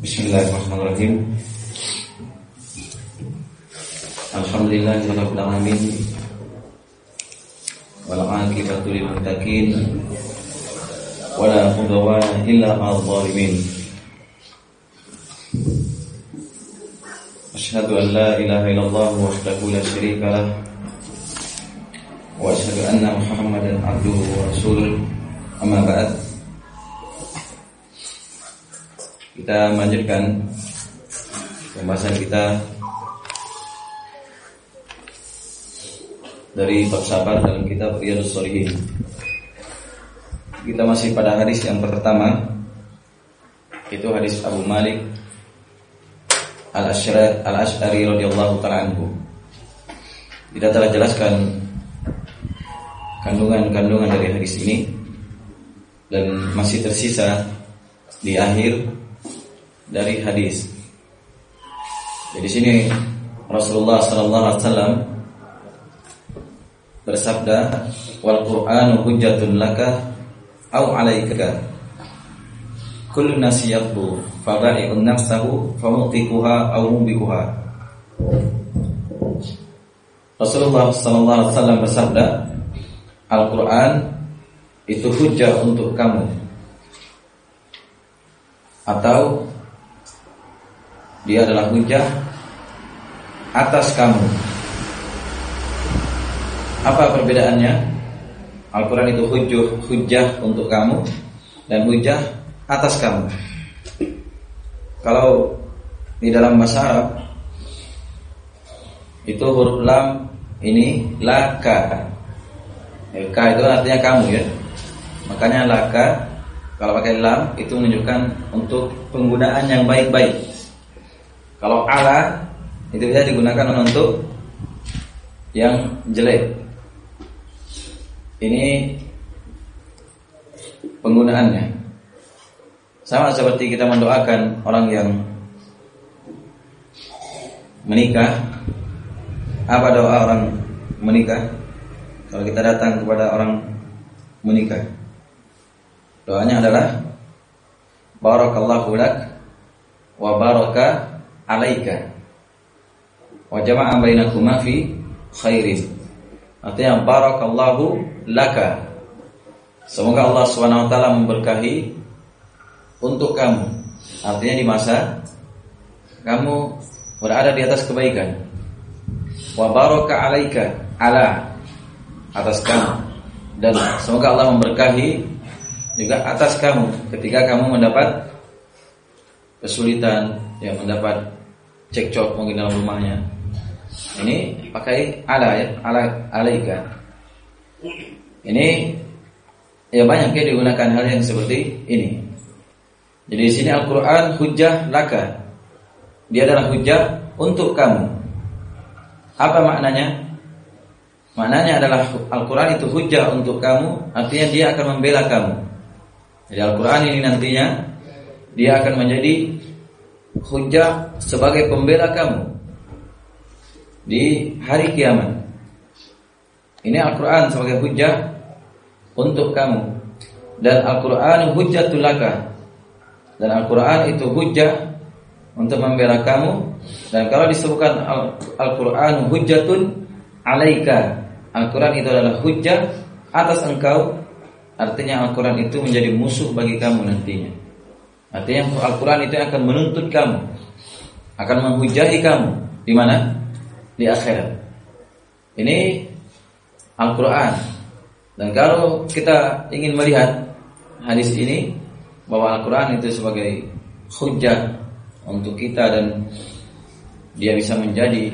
Bismillahirrahmanirrahim. Alhamdulillahirabbil alamin. Wal 'aqibatu lil muttaqin. Wala udwana illa 'alal zalimin. Asyhadu an la ilaha illallah wahdahu la syarika lah. Wa asyhadu anna Muhammadan abduhu wa rasuluh. Amma ba'd. Kita melanjutkan pembahasan kita dari bab sabar dalam kitab Riyadhus Shalihin. Kita masih pada hadis yang pertama itu hadis Abu Malik Al-Asy'ari Al-Asy'ari radhiyallahu taala anhu. Kita telah jelaskan kandungan-kandungan dari hadis ini dan masih tersisa di akhir dari hadis. Jadi sini Rasulullah sallallahu alaihi wasallam bersabda wal Qur'anu hujjatun laka au 'alaika. Kullu nasi yaqbu fada'i'un nafsahu famutiquha au mubikuha. Rasulullah sallallahu alaihi wasallam bersabda Al-Qur'an itu hujjah untuk kamu atau dia adalah hujah atas kamu. Apa perbedaannya? Al-Quran itu hujah, hujah untuk kamu dan hujah atas kamu. Kalau di dalam bahasa Arab itu huruf lam ini laka. Ka itu artinya kamu ya. Makanya laka kalau pakai lam itu menunjukkan untuk penggunaan yang baik-baik. Kalau ala itu bisa digunakan untuk yang jelek. Ini penggunaannya. Sama seperti kita mendoakan orang yang menikah. Apa doa orang menikah? Kalau kita datang kepada orang menikah. Doanya adalah Barakallahu lak wa baraka alaika wa jama'a bainakuma fi khairin. Artinya barakallahu laka. Semoga Allah SWT memberkahi untuk kamu. Artinya di masa kamu berada di atas kebaikan. Wa baraka alaika ala atas kamu dan semoga Allah memberkahi juga atas kamu ketika kamu mendapat kesulitan, ya mendapat cekcok mungkin dalam rumahnya. Ini pakai ala ya, ala alaika. Ini ya banyak ya digunakan hal yang seperti ini. Jadi di sini Al-Qur'an hujjah laka. Dia adalah hujjah untuk kamu. Apa maknanya? Maknanya adalah Al-Quran itu hujjah untuk kamu Artinya dia akan membela kamu Jadi Al-Quran ini nantinya Dia akan menjadi hujah sebagai pembela kamu di hari kiamat. Ini Al-Quran sebagai hujah untuk kamu. Dan Al-Quran hujjatul laka dan Al-Quran itu hujah untuk membela kamu. Dan kalau disebutkan Al-Quran hujjatun alaika Al-Quran itu adalah hujah atas engkau. Artinya Al-Quran itu menjadi musuh bagi kamu nantinya Artinya Al-Quran itu akan menuntut kamu. Akan menghujahi kamu. Di mana? Di akhirat. Ini Al-Quran. Dan kalau kita ingin melihat Hadis ini Bahwa Al-Quran itu sebagai Hujah Untuk kita dan Dia bisa menjadi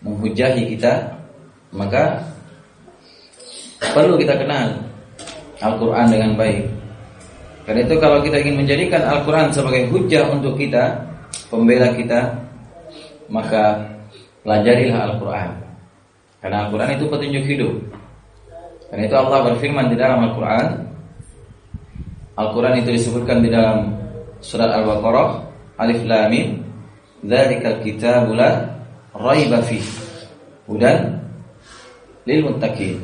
Menghujahi kita Maka Perlu kita kenal Al-Quran dengan baik karena itu kalau kita ingin menjadikan Al-Quran sebagai hujah untuk kita, pembela kita, maka pelajarilah Al-Quran. Karena Al-Quran itu petunjuk hidup. Karena itu Allah berfirman di dalam Al-Quran. Al-Quran itu disebutkan di dalam surat Al-Baqarah, Alif Lam Mim, Dzalikal kitabu la raiba fi. Hudan lil muttaqin.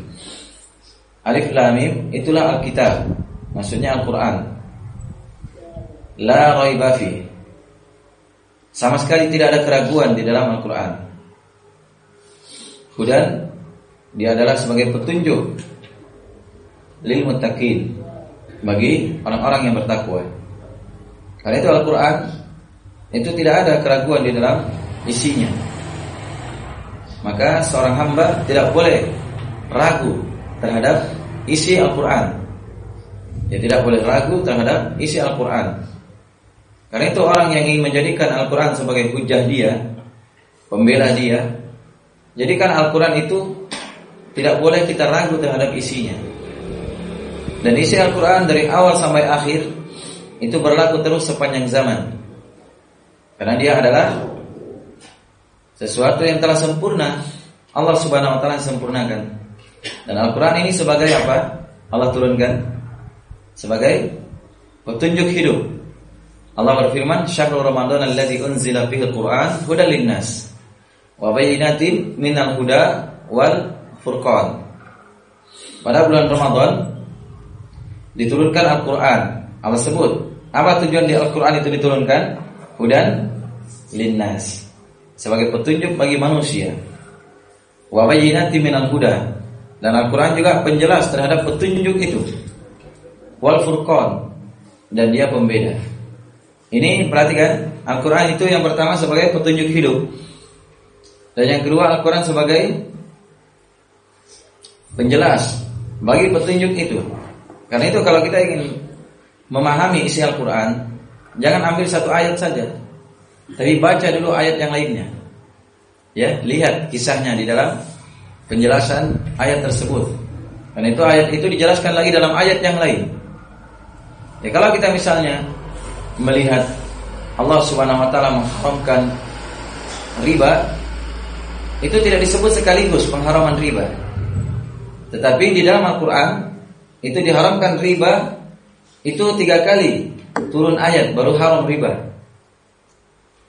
Alif Lam itulah Alkitab. Maksudnya Al-Quran la raiba fi. Sama sekali tidak ada keraguan di dalam Al-Qur'an. Hudan dia adalah sebagai petunjuk lil muttaqin bagi orang-orang yang bertakwa. Karena itu Al-Qur'an itu tidak ada keraguan di dalam isinya. Maka seorang hamba tidak boleh ragu terhadap isi Al-Qur'an. Dia tidak boleh ragu terhadap isi Al-Qur'an. Karena itu orang yang ingin menjadikan Al-Quran sebagai hujah dia, pembela dia, jadikan Al-Quran itu tidak boleh kita ragu terhadap isinya. Dan isi Al-Quran dari awal sampai akhir itu berlaku terus sepanjang zaman. Karena dia adalah sesuatu yang telah sempurna. Allah Subhanahu wa taala sempurnakan. Dan Al-Quran ini sebagai apa? Allah turunkan sebagai petunjuk hidup Allah berfirman, "Syahrul Ramadan alladzi unzila fihi al-Qur'an hudal linnas wa bayyinatin minal huda wal furqan." Pada bulan Ramadan diturunkan Al-Qur'an. Allah sebut, apa tujuan di Al-Qur'an itu diturunkan? Hudan linnas. Sebagai petunjuk bagi manusia. Wa bayyinatin minal huda. Dan Al-Qur'an juga penjelas terhadap petunjuk itu. Wal furqan. Dan dia pembeda. Ini perhatikan, Al-Quran itu yang pertama sebagai petunjuk hidup. Dan yang kedua Al-Quran sebagai penjelas bagi petunjuk itu. Karena itu kalau kita ingin memahami isi Al-Quran Jangan ambil satu ayat saja Tapi baca dulu ayat yang lainnya. Ya, lihat kisahnya di dalam penjelasan ayat tersebut. Karena itu ayat itu dijelaskan lagi dalam ayat yang lain Ya kalau kita misalnya melihat Allah Subhanahu wa taala mengharamkan riba itu tidak disebut sekaligus pengharaman riba. Tetapi di dalam Al-Qur'an itu diharamkan riba itu tiga kali turun ayat baru haram riba.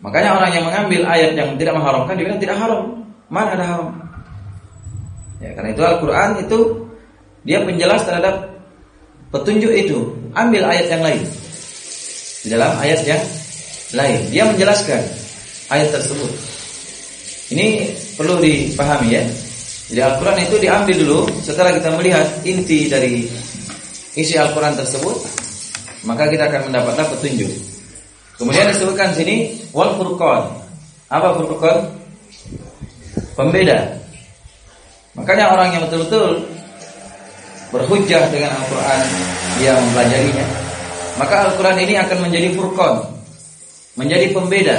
Makanya orang yang mengambil ayat yang tidak mengharamkan dia bilang tidak haram. Mana ada haram? Ya, karena itu Al-Qur'an itu dia penjelas terhadap petunjuk itu. Ambil ayat yang lain di dalam ayat yang lain. Dia menjelaskan ayat tersebut. Ini perlu dipahami ya. Jadi Al-Quran itu diambil dulu setelah kita melihat inti dari isi Al-Quran tersebut, maka kita akan mendapatkan petunjuk. Kemudian disebutkan sini wal furqan. Apa furqan? Pembeda. Makanya orang yang betul-betul berhujjah dengan Al-Quran, dia mempelajarinya, maka Al-Quran ini akan menjadi furqan Menjadi pembeda.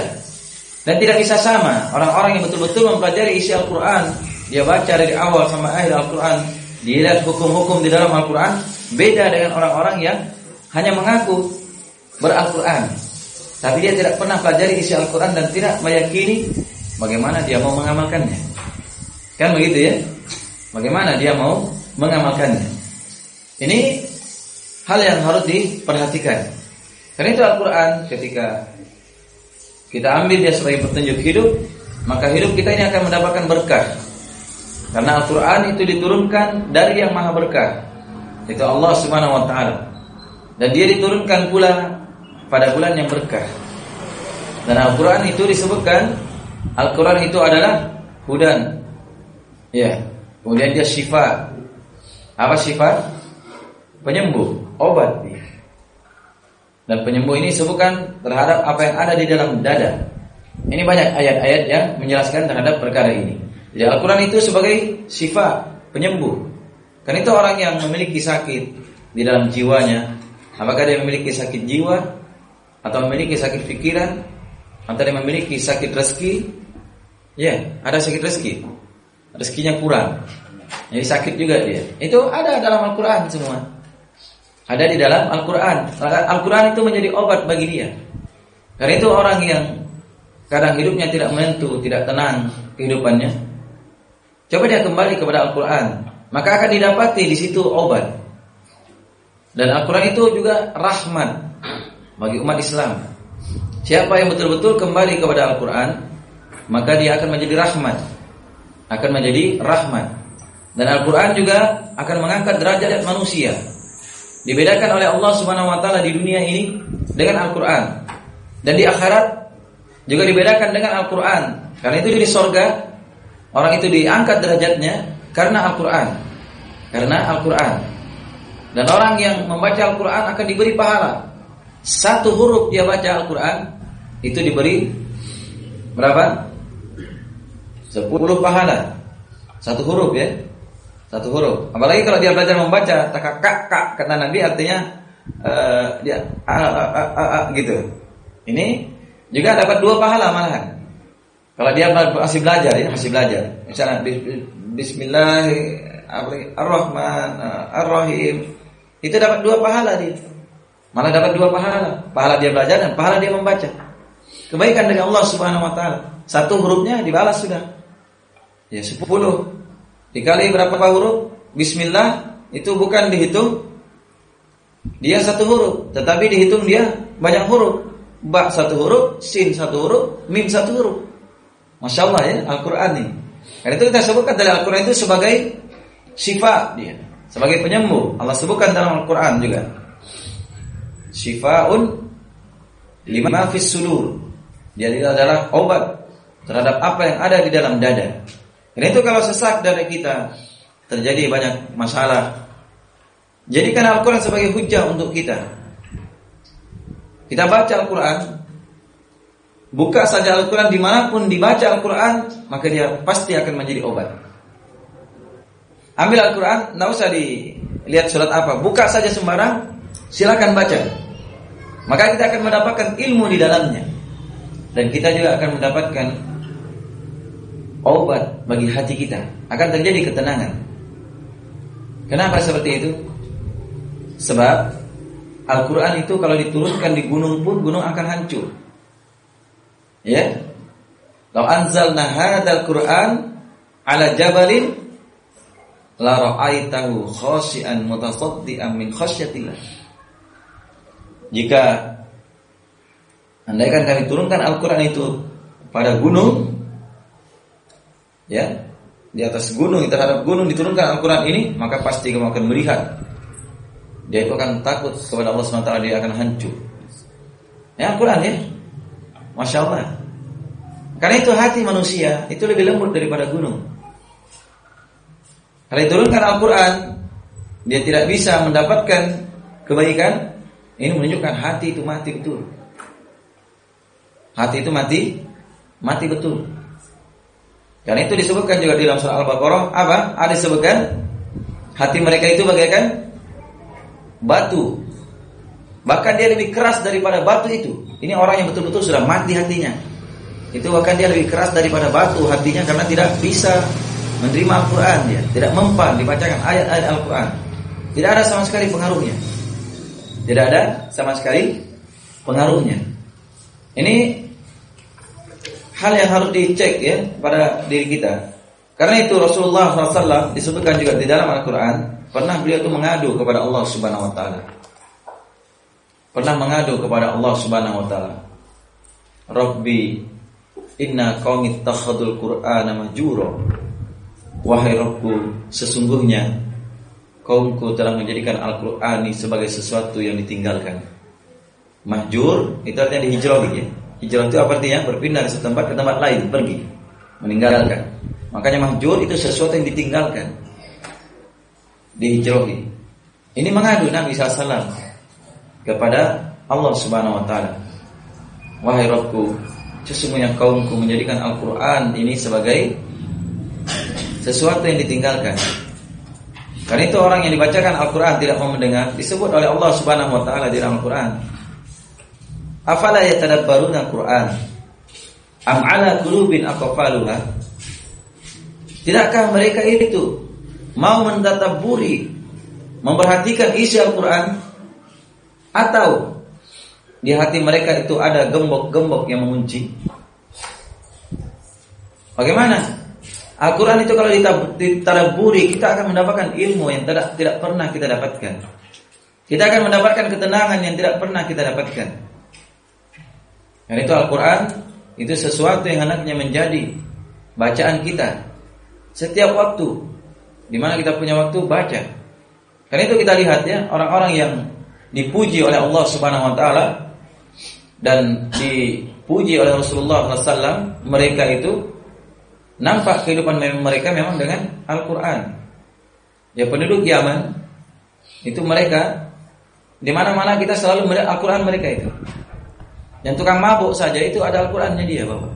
Dan tidak bisa sama. Orang-orang yang betul-betul mempelajari isi Al-Quran Dia baca dari awal sampai akhir Al-Quran Dia lihat hukum-hukum di dalam Al-Quran Beda dengan orang-orang yang Hanya mengaku Ber-Al-Quran. Tapi dia tidak pernah pelajari isi Al-Quran Dan tidak meyakini Bagaimana dia mau mengamalkannya. Kan begitu ya? Bagaimana dia mau mengamalkannya Ini hal yang harus diperhatikan. Karena itu Al-Quran ketika kita ambil dia sebagai petunjuk hidup, maka hidup kita ini akan mendapatkan berkah. Karena Al-Quran itu diturunkan dari yang maha berkah. Itu Allah subhanahu wa ta'ala. Dan dia diturunkan pula pada bulan yang berkah. Dan Al-Quran itu disebutkan Al-Quran itu adalah hudan. Ya. Kemudian dia syifa. Apa syifa? Penyembuh obat. Dan penyembuh ini sebutkan terhadap apa yang ada di dalam dada. Ini banyak ayat-ayat yang menjelaskan terhadap perkara ini. Jadi Al-Quran itu sebagai sifat penyembuh. Kan itu orang yang memiliki sakit di dalam jiwanya. Apakah dia memiliki sakit jiwa atau memiliki sakit pikiran atau dia memiliki sakit rezeki? Ya, ada sakit rezeki. Rezekinya kurang. Jadi sakit juga dia. Itu ada dalam Al-Quran semua. Ada di dalam Al-Quran. Al-Quran itu menjadi obat bagi dia. Karena itu orang yang Kadang hidupnya tidak menentu Tidak tenang kehidupannya Coba dia kembali kepada Al-Quran Maka akan didapati di situ obat. Dan Al-Quran itu juga rahmat Bagi umat Islam. Siapa yang betul-betul kembali kepada Al-Quran Maka dia akan menjadi rahmat Akan menjadi rahmat. Dan Al-Quran juga akan mengangkat derajat manusia Dibedakan oleh Allah Subhanahu wa taala di dunia ini dengan Al-Qur'an. Dan di akhirat juga dibedakan dengan Al-Qur'an. Karena itu di sorga orang itu diangkat derajatnya karena Al-Qur'an. Karena Al-Qur'an. Dan orang yang membaca Al-Qur'an akan diberi pahala. Satu huruf dia baca Al-Qur'an itu diberi berapa? Sepuluh pahala. Satu huruf ya. Satu huruf. Apalagi kalau dia belajar membaca takak kak kata Nabi artinya uh, dia a, a, gitu. Ini juga dapat dua pahala malahan. Kalau dia masih belajar ya, masih belajar. Misalnya Bismillahirrahman Ar-Rahim. Itu dapat dua pahala dia. Malah dapat dua pahala. Pahala dia belajar dan pahala dia membaca. Kebaikan dari Allah Subhanahu wa taala. Satu hurufnya dibalas sudah. Ya sepuluh Dikali berapa huruf? Bismillah itu bukan dihitung dia satu huruf, tetapi dihitung dia banyak huruf. Ba satu huruf, sin satu huruf, mim satu huruf. Masya Allah ya Al-Quran ini. Karena itu kita sebutkan dari Al-Quran itu sebagai syifa dia, sebagai penyembuh. Allah sebutkan dalam Al-Quran juga. Syifaun lima fis sulur. Dia adalah obat terhadap apa yang ada di dalam dada. Dan itu kalau sesak dari kita terjadi banyak masalah. Jadikan Al-Quran sebagai hujah untuk kita. Kita baca Al-Quran, buka saja Al-Quran di mana pun dibaca Al-Quran, maka dia pasti akan menjadi obat. Ambil Al-Quran, tidak usah dilihat surat apa, buka saja sembarang, silakan baca. Maka kita akan mendapatkan ilmu di dalamnya. Dan kita juga akan mendapatkan obat bagi hati kita, akan terjadi ketenangan. Kenapa seperti itu? Sebab Al-Quran itu kalau diturunkan di gunung pun gunung akan hancur. Ya, kalau anzalna hadzal Quran ala jabalin la ra'aitahu khashian mutasaddian min khasyatillah. Jika andaikan kami turunkan Al-Quran itu pada gunung, ya di atas gunung terhadap gunung diturunkan Al-Quran ini maka pasti kamu akan melihat. Dia itu akan takut kepada Allah SWT dia akan hancur. Ya Al-Quran ya. Masya Allah. Karena itu hati manusia itu lebih lembut daripada gunung. Kalau diturunkan Al-Quran dia tidak bisa mendapatkan kebaikan ini menunjukkan hati itu mati betul. Hati itu mati mati betul karena itu disebutkan juga di dalam surah Al-Baqarah apa? Ada disebutkan hati mereka itu bagaikan batu. Bahkan dia lebih keras daripada batu itu. Ini orang yang betul-betul sudah mati hatinya. Itu bahkan dia lebih keras daripada batu hatinya karena tidak bisa menerima Al-Quran dia, tidak mempan dibacakan ayat-ayat Al-Quran. Tidak ada sama sekali pengaruhnya. Tidak ada sama sekali pengaruhnya. Ini hal yang harus dicek ya pada diri kita. Karena itu Rasulullah SAW disebutkan juga di dalam Al-Quran pernah beliau itu mengadu kepada Allah Subhanahu Wa Taala. Pernah mengadu kepada Allah Subhanahu Wa Taala. Rabbi inna qaumi takhadul Qur'ana majuro. Wahai Rabbku, sesungguhnya kaumku telah menjadikan Al-Qur'an sebagai sesuatu yang ditinggalkan. Mahjur itu artinya dihijrahi ya. Hijrah itu apa artinya? Berpindah dari tempat ke tempat lain, pergi, meninggalkan. Makanya mahjur itu sesuatu yang ditinggalkan, dihijrahi. Ini mengadu Nabi SAW kepada Allah Subhanahu Wa Taala. Wahai Rabbku, sesungguhnya kaumku menjadikan Al-Quran ini sebagai sesuatu yang ditinggalkan. Karena itu orang yang dibacakan Al-Quran tidak mau mendengar disebut oleh Allah Subhanahu Wa Taala di dalam Al-Quran. Afala yatadabbaruna Quran Am ala qulubin aqfaluha Tidakkah mereka itu mau mendataburi memperhatikan isi Al-Qur'an atau di hati mereka itu ada gembok-gembok yang mengunci? Bagaimana? Al-Quran itu kalau ditadaburi kita akan mendapatkan ilmu yang tidak tidak pernah kita dapatkan. Kita akan mendapatkan ketenangan yang tidak pernah kita dapatkan. Dan itu Al-Quran itu sesuatu yang anaknya menjadi bacaan kita setiap waktu. Di mana kita punya waktu baca. Karena itu kita lihat ya orang-orang yang dipuji oleh Allah Subhanahu Wa Taala dan dipuji oleh Rasulullah SAW, mereka itu nampak kehidupan mereka memang dengan Al-Quran. Ya penduduk Yaman itu mereka di mana-mana kita selalu melihat Al-Quran mereka itu. Yang tukang mabuk saja itu ada Al-Qurannya dia, Bapak.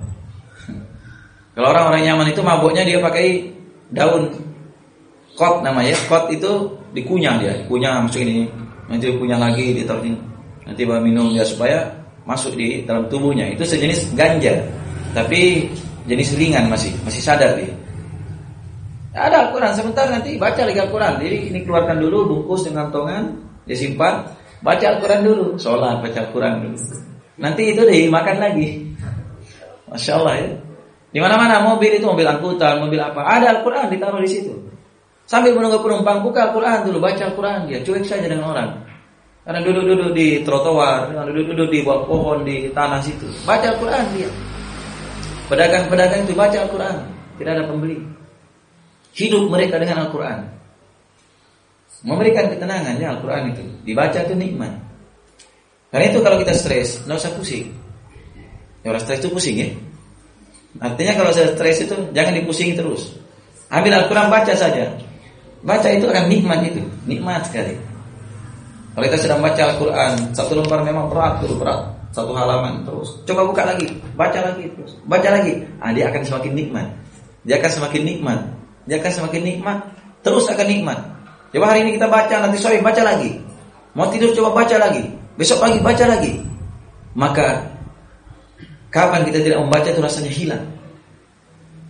Kalau orang-orang Yaman itu mabuknya dia pakai daun kot namanya. Kot itu dikunyah dia, kunyah masuk ini, nanti kunyah lagi ditaruh ini, nanti bawa minum ya supaya masuk di dalam tubuhnya. Itu sejenis ganja, tapi jenis ringan masih, masih sadar dia. Ada Al-Quran sebentar nanti baca lagi Al-Quran. Jadi ini keluarkan dulu bungkus dengan kantongan, disimpan, baca Al-Quran dulu, sholat baca Al-Quran dulu. Nanti itu dimakan lagi. Masya Allah ya. Di mana-mana mobil itu mobil angkutan, mobil apa, ada Al-Quran ditaruh di situ. Sambil menunggu penumpang buka Al-Quran dulu, baca Al-Quran dia, cuek saja dengan orang. Karena duduk-duduk di trotoar, duduk-duduk di bawah pohon di tanah situ, baca Al-Quran dia. Pedagang-pedagang itu baca Al-Quran, tidak ada pembeli. Hidup mereka dengan Al-Quran. Memberikan ketenangan ya Al-Quran itu. Dibaca itu nikmat. Karena itu kalau kita stres, nggak usah pusing. Ya orang stres itu pusing ya. Artinya kalau saya stres itu jangan dipusingi terus. Ambil Al-Quran baca saja. Baca itu akan nikmat itu, nikmat sekali. Kalau kita sedang baca Al-Quran, satu lembar memang berat, terus berat, satu halaman terus. Coba buka lagi, baca lagi terus, baca lagi. Ah, dia akan semakin nikmat. Dia akan semakin nikmat. Dia akan semakin nikmat, terus akan nikmat. Coba hari ini kita baca, nanti sore baca lagi. Mau tidur coba baca lagi, besok pagi baca lagi. Maka kapan kita tidak membaca itu rasanya hilang.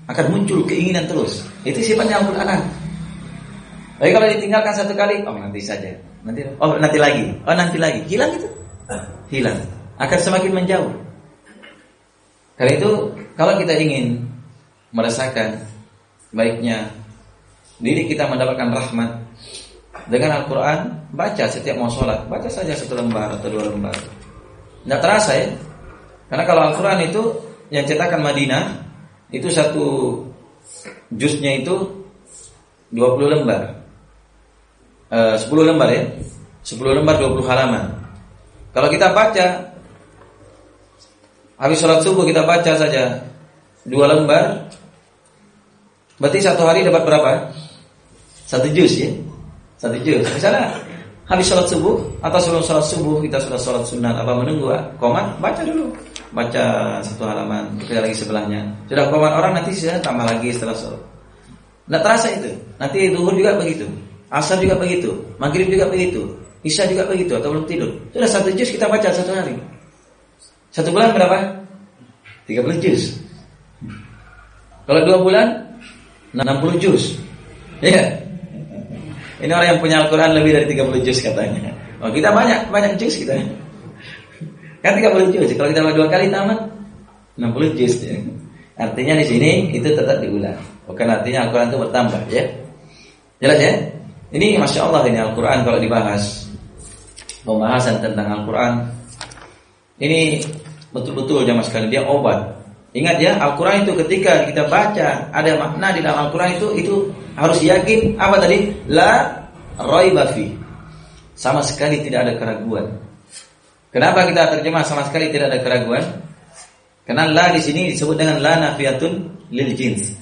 Akan muncul keinginan terus. Itu sifatnya Al-Quran. Tapi kalau ditinggalkan satu kali, oh nanti saja. Nanti oh nanti lagi. Oh nanti lagi. Hilang itu. Hilang. Akan semakin menjauh. Karena itu kalau kita ingin merasakan baiknya diri kita mendapatkan rahmat dengan Al-Quran, baca setiap mau sholat, baca saja satu lembar atau dua lembar. Tidak terasa ya. Karena kalau Al-Quran itu yang cetakan Madinah itu satu jusnya itu 20 lembar. 10 eh, lembar ya 10 lembar 20 halaman Kalau kita baca Habis sholat subuh kita baca saja Dua lembar Berarti satu hari dapat berapa? Satu juz ya Satu juz Misalnya habis sholat subuh Atau sebelum sholat subuh kita sudah sholat sunat Apa menunggu komat Baca dulu Baca satu halaman Kita lagi sebelahnya Sudah komat orang nanti saya tambah lagi setelah sholat Nggak terasa itu Nanti duhur juga begitu Asar juga begitu, maghrib juga begitu, isya juga begitu atau belum tidur. Sudah satu juz kita baca satu hari. Satu bulan berapa? 30 juz. Kalau dua bulan 60 juz. Ya. Ini orang yang punya Al-Quran lebih dari 30 juz katanya. Oh, kita banyak, banyak juz kita. Kan 30 juz. Kalau kita dua kali tamat 60 juz. Ya. Artinya di sini itu tetap diulang. Bukan artinya Al-Quran itu bertambah ya. Jelas ya? Ini masya Allah ini Al-Quran kalau dibahas pembahasan tentang Al-Quran ini betul-betul jamaah sekali dia obat. Ingat ya Al-Quran itu ketika kita baca ada makna di dalam Al-Quran itu itu harus yakin apa tadi la raibafi sama sekali tidak ada keraguan. Kenapa kita terjemah sama sekali tidak ada keraguan? Karena la di sini disebut dengan la nafiyatun lil jins.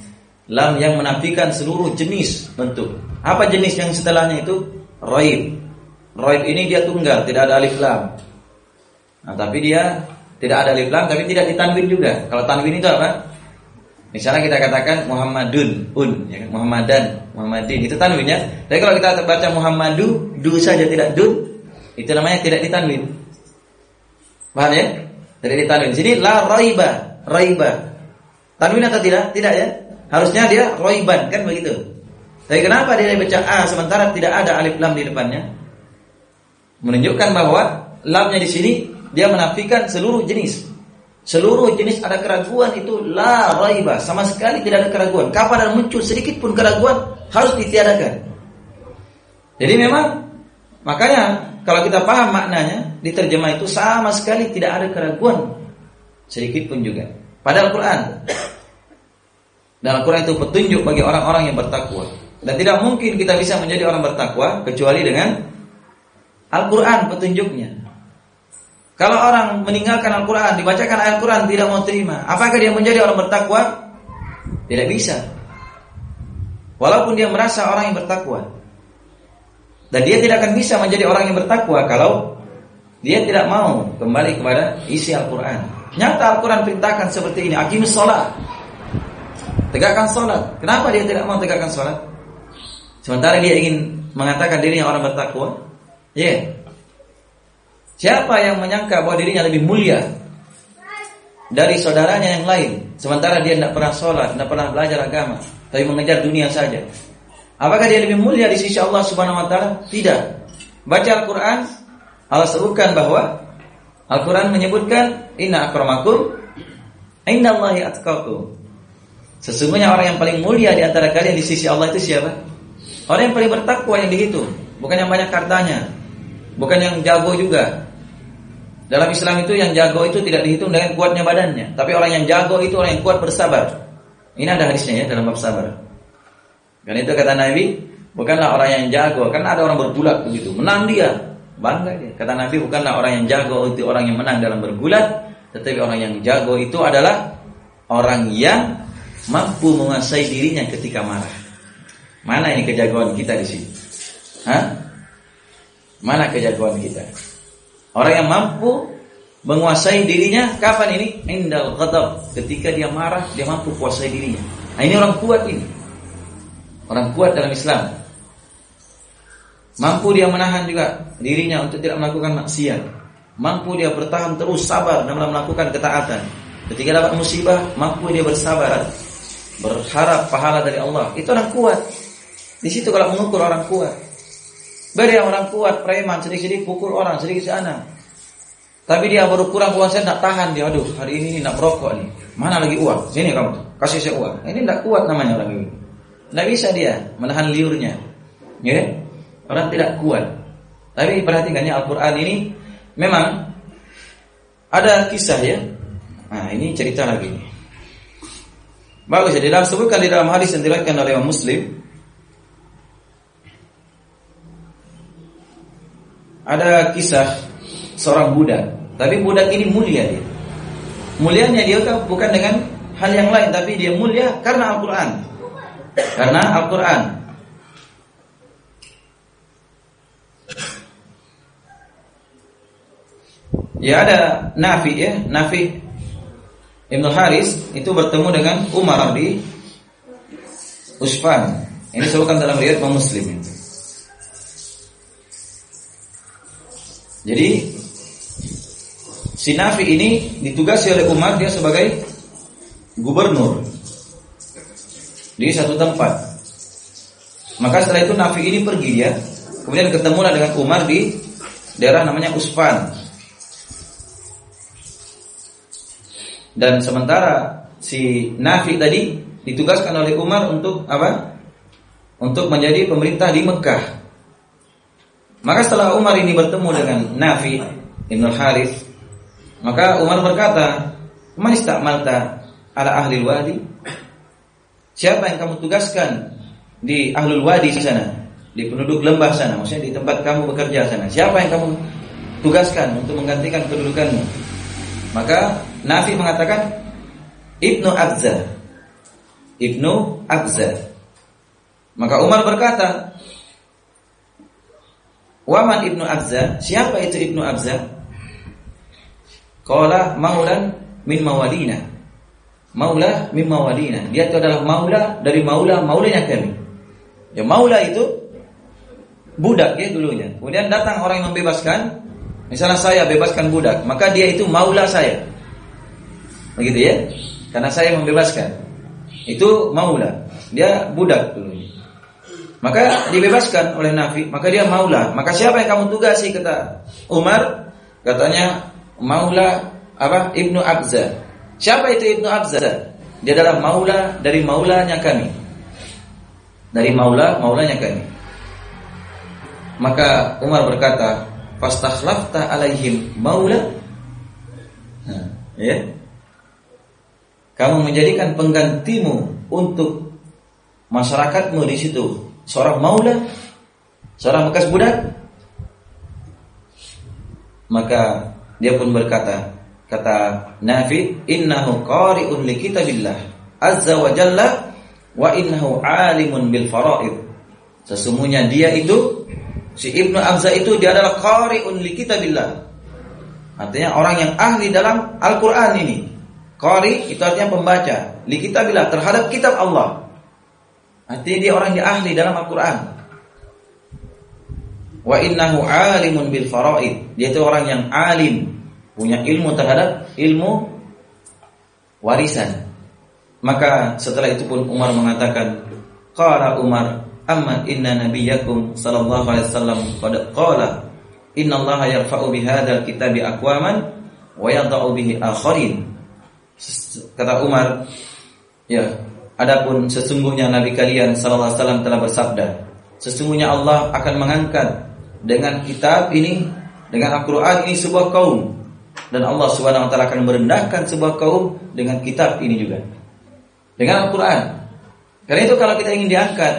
Lam yang menafikan seluruh jenis bentuk. Apa jenis yang setelahnya itu? Roib. Roib ini dia tunggal, tidak ada alif lam. Nah, tapi dia tidak ada alif lam, tapi tidak ditanwin juga. Kalau tanwin itu apa? Misalnya kita katakan Muhammadun, un, ya, kan? Muhammadan, Muhammadin, itu tanwinnya. Tapi kalau kita baca Muhammadu, du saja tidak dun, itu namanya tidak ditanwin. Paham ya? Tidak ditanwin. Sini la raiba, raiba. Tanwin atau tidak? Tidak ya? Harusnya dia roiban kan begitu. Tapi kenapa dia baca A sementara tidak ada alif lam di depannya? Menunjukkan bahwa lamnya di sini dia menafikan seluruh jenis. Seluruh jenis ada keraguan itu la raiba, sama sekali tidak ada keraguan. Kapan ada muncul sedikit pun keraguan harus ditiadakan. Jadi memang makanya kalau kita paham maknanya diterjemah itu sama sekali tidak ada keraguan sedikit pun juga. Pada Al-Quran dan Al-Quran itu petunjuk bagi orang-orang yang bertakwa. Dan tidak mungkin kita bisa menjadi orang bertakwa kecuali dengan Al-Quran petunjuknya. Kalau orang meninggalkan Al-Quran, dibacakan Al-Quran tidak mau terima, apakah dia menjadi orang bertakwa? Tidak bisa. Walaupun dia merasa orang yang bertakwa. Dan dia tidak akan bisa menjadi orang yang bertakwa kalau dia tidak mau kembali kepada isi Al-Quran. Nyata Al-Quran perintahkan seperti ini. Akimus sholat. Tegakkan sholat. Kenapa dia tidak mau tegakkan sholat? Sementara dia ingin mengatakan dirinya orang bertakwa. Ya. Yeah. Siapa yang menyangka bahwa dirinya lebih mulia dari saudaranya yang lain, sementara dia tidak pernah sholat, tidak pernah belajar agama, tapi mengejar dunia saja. Apakah dia lebih mulia di sisi Allah Subhanahu wa taala? Tidak. Baca Al-Qur'an, Allah sebutkan bahwa Al-Qur'an menyebutkan inna akramakum innallahi atqakum. Sesungguhnya orang yang paling mulia di antara kalian di sisi Allah itu siapa? Orang yang paling bertakwa yang dihitung, bukan yang banyak hartanya, bukan yang jago juga. Dalam Islam itu yang jago itu tidak dihitung dengan kuatnya badannya, tapi orang yang jago itu orang yang kuat bersabar. Ini ada hadisnya ya dalam bab sabar. Karena itu kata Nabi, bukanlah orang yang jago, karena ada orang bergulat begitu, menang dia, bangga dia. Kata Nabi, bukanlah orang yang jago itu orang yang menang dalam bergulat, tetapi orang yang jago itu adalah orang yang mampu menguasai dirinya ketika marah. Mana ini kejagoan kita di sini? Hah? Mana kejagoan kita? Orang yang mampu menguasai dirinya kapan ini? Indal ghadab. Ketika dia marah, dia mampu kuasai dirinya. Nah, ini orang kuat ini. Orang kuat dalam Islam. Mampu dia menahan juga dirinya untuk tidak melakukan maksiat. Mampu dia bertahan terus sabar dalam melakukan ketaatan. Ketika dapat musibah, mampu dia bersabar, berharap pahala dari Allah. Itu orang kuat. Di situ kalau mengukur orang kuat. Yang orang kuat, preman, sedikit-sedikit pukul orang, sedikit sana. Tapi dia baru kurang uang saya tidak tahan dia. Aduh, hari ini tidak merokok nih. Mana lagi uang? Sini kamu, kasih saya uang. Ini tidak kuat namanya orang ini. Tidak bisa dia menahan liurnya. Ya, orang tidak kuat. Tapi perhatikannya Al-Quran ini memang ada kisah ya. Nah, ini cerita lagi. Bagus ya, dalam sebutkan di dalam hadis yang diriwayatkan oleh Muslim ada kisah seorang budak, tapi budak ini mulia dia. Mulianya dia bukan dengan hal yang lain, tapi dia mulia karena Al-Quran. Karena Al-Quran. Ya ada Nafi ya, Nafi Ibnu Haris itu bertemu dengan Umar di Usfan. Ini disebutkan dalam riwayat Muslim. Jadi si Nafi ini ditugasi oleh Umar dia sebagai gubernur di satu tempat. Maka setelah itu Nafi ini pergi dia, kemudian ketemulah dengan Umar di daerah namanya Usfan. Dan sementara si Nafi tadi ditugaskan oleh Umar untuk apa? Untuk menjadi pemerintah di Mekah. Maka setelah Umar ini bertemu dengan Nafi Ibn Harith, maka Umar berkata, "Man istamalta ala ahli wadi?" Siapa yang kamu tugaskan di ahlul wadi di sana, di penduduk lembah sana, maksudnya di tempat kamu bekerja sana. Siapa yang kamu tugaskan untuk menggantikan kedudukanmu? Maka Nafi mengatakan Ibnu Abza. Ibnu Abza. Maka Umar berkata, Waman ibnu Abza, siapa itu ibnu Abza? Qala maulan min mawalina. Maula min mawalina. Dia itu adalah maula dari maula maulanya kami. Ya maula itu budak ya dulunya. Kemudian datang orang yang membebaskan. Misalnya saya bebaskan budak, maka dia itu maula saya. Begitu ya? Karena saya membebaskan. Itu maula. Dia budak dulu. Maka dibebaskan oleh Nafi, maka dia maula. Maka siapa yang kamu tugasi kata Umar? Katanya maula apa? Ibnu Abza. Siapa itu Ibnu Abza? Dia adalah maula dari maulanya kami. Dari maula maulanya kami. Maka Umar berkata, "Fastakhlafta alaihim maula?" Nah, ya. Kamu menjadikan penggantimu untuk masyarakatmu di situ seorang maula, seorang bekas budak? Maka dia pun berkata, kata Nafi, "Innahu qari'un li kitabillah azza wa jalla wa innahu alimun bil faraid." Sesungguhnya dia itu si Ibnu Abza itu dia adalah qari'un li kitabillah. Artinya orang yang ahli dalam Al-Qur'an ini. Qari itu artinya pembaca, li kitabillah terhadap kitab Allah. Artinya dia orang yang ahli dalam Al-Qur'an. Wa innahu alimun bil faraid. Dia itu orang yang alim, punya ilmu terhadap ilmu warisan. Maka setelah itu pun Umar mengatakan, qala Umar, amma inna nabiyyakum sallallahu alaihi wasallam qad qala inna Allah yarfa'u bihadzal kitabi aqwaman wa yadha'u bihi akharin. Kata Umar, ya, adapun sesungguhnya nabi kalian sallallahu alaihi wasallam telah bersabda, sesungguhnya Allah akan mengangkat dengan kitab ini dengan Al-Qur'an ini sebuah kaum dan Allah Subhanahu wa taala akan merendahkan sebuah kaum dengan kitab ini juga. Dengan Al-Qur'an. Karena itu kalau kita ingin diangkat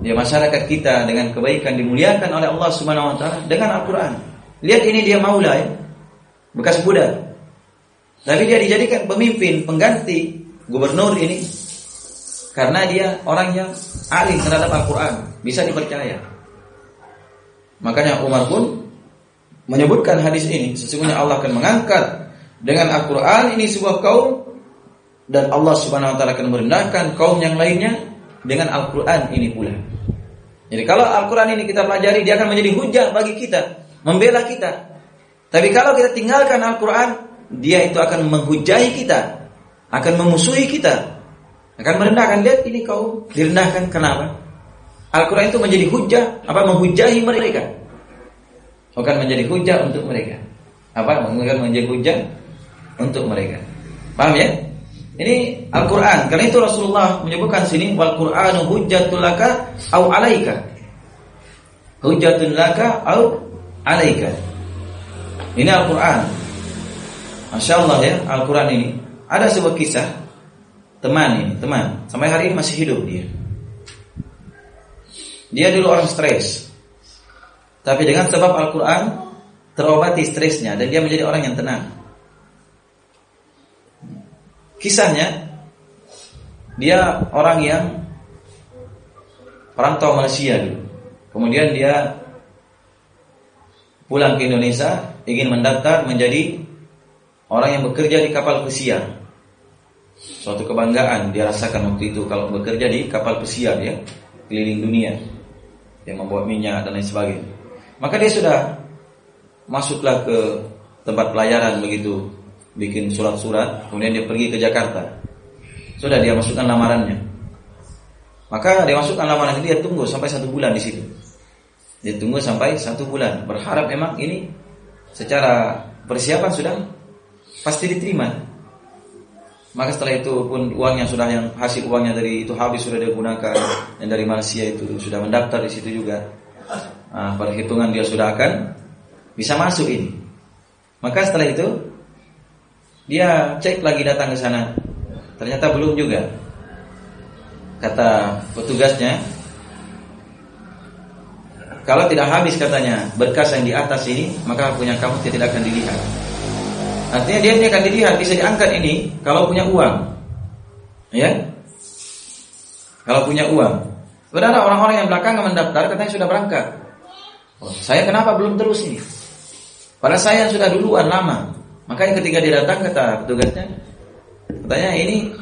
dia masyarakat kita dengan kebaikan dimuliakan oleh Allah Subhanahu wa taala dengan Al-Qur'an. Lihat ini dia maula ya. Bekas budak. Tapi dia dijadikan pemimpin, pengganti gubernur ini karena dia orang yang alim terhadap Al-Qur'an, bisa dipercaya. Makanya Umar pun menyebutkan hadis ini. Sesungguhnya Allah akan mengangkat dengan Al-Quran ini sebuah kaum dan Allah Subhanahu Wa Taala akan merendahkan kaum yang lainnya dengan Al-Quran ini pula. Jadi kalau Al-Quran ini kita pelajari, dia akan menjadi hujah bagi kita, membela kita. Tapi kalau kita tinggalkan Al-Quran, dia itu akan menghujahi kita, akan memusuhi kita, akan merendahkan. Lihat ini kaum direndahkan kenapa? Al-Quran itu menjadi hujah, apa menghujahi mereka. Akan menjadi hujah untuk mereka. Apa? Akan menjadi hujah untuk mereka. Paham ya? Ini Al-Quran. Karena itu Rasulullah menyebutkan sini wal Quranu hujjatul laka au alaika. Hujjatul laka au alaika. Ini Al-Quran. Masya Allah ya Al-Quran ini. Ada sebuah kisah teman ini, teman. Sampai hari ini masih hidup dia. Dia dulu orang stres. Tapi dengan sebab Al-Quran terobati stresnya dan dia menjadi orang yang tenang. Kisahnya dia orang yang perantau Malaysia dulu. Kemudian dia pulang ke Indonesia ingin mendaftar menjadi orang yang bekerja di kapal pesiar. Suatu kebanggaan dia rasakan waktu itu kalau bekerja di kapal pesiar ya keliling dunia yang membawa minyak dan lain sebagainya. Maka dia sudah masuklah ke tempat pelayaran begitu, bikin surat-surat, kemudian dia pergi ke Jakarta. Sudah dia masukkan lamarannya. Maka dia masukkan lamaran dia tunggu sampai satu bulan di situ. Dia tunggu sampai satu bulan, berharap memang ini secara persiapan sudah pasti diterima. Maka setelah itu pun uangnya sudah yang hasil uangnya dari itu habis sudah dia gunakan dan dari Malaysia itu sudah mendaftar di situ juga. Nah, perhitungan dia sudah akan bisa masuk ini. Maka setelah itu dia cek lagi datang ke sana. Ternyata belum juga. Kata petugasnya, kalau tidak habis katanya berkas yang di atas ini, maka punya kamu tidak akan dilihat. Artinya dia ini akan dilihat bisa diangkat ini kalau punya uang. Ya. Kalau punya uang. Sebenarnya orang-orang yang belakang mendaftar katanya sudah berangkat. Oh, saya kenapa belum terus ini? Pada saya yang sudah duluan lama. Makanya ketika dia datang kata petugasnya, katanya ini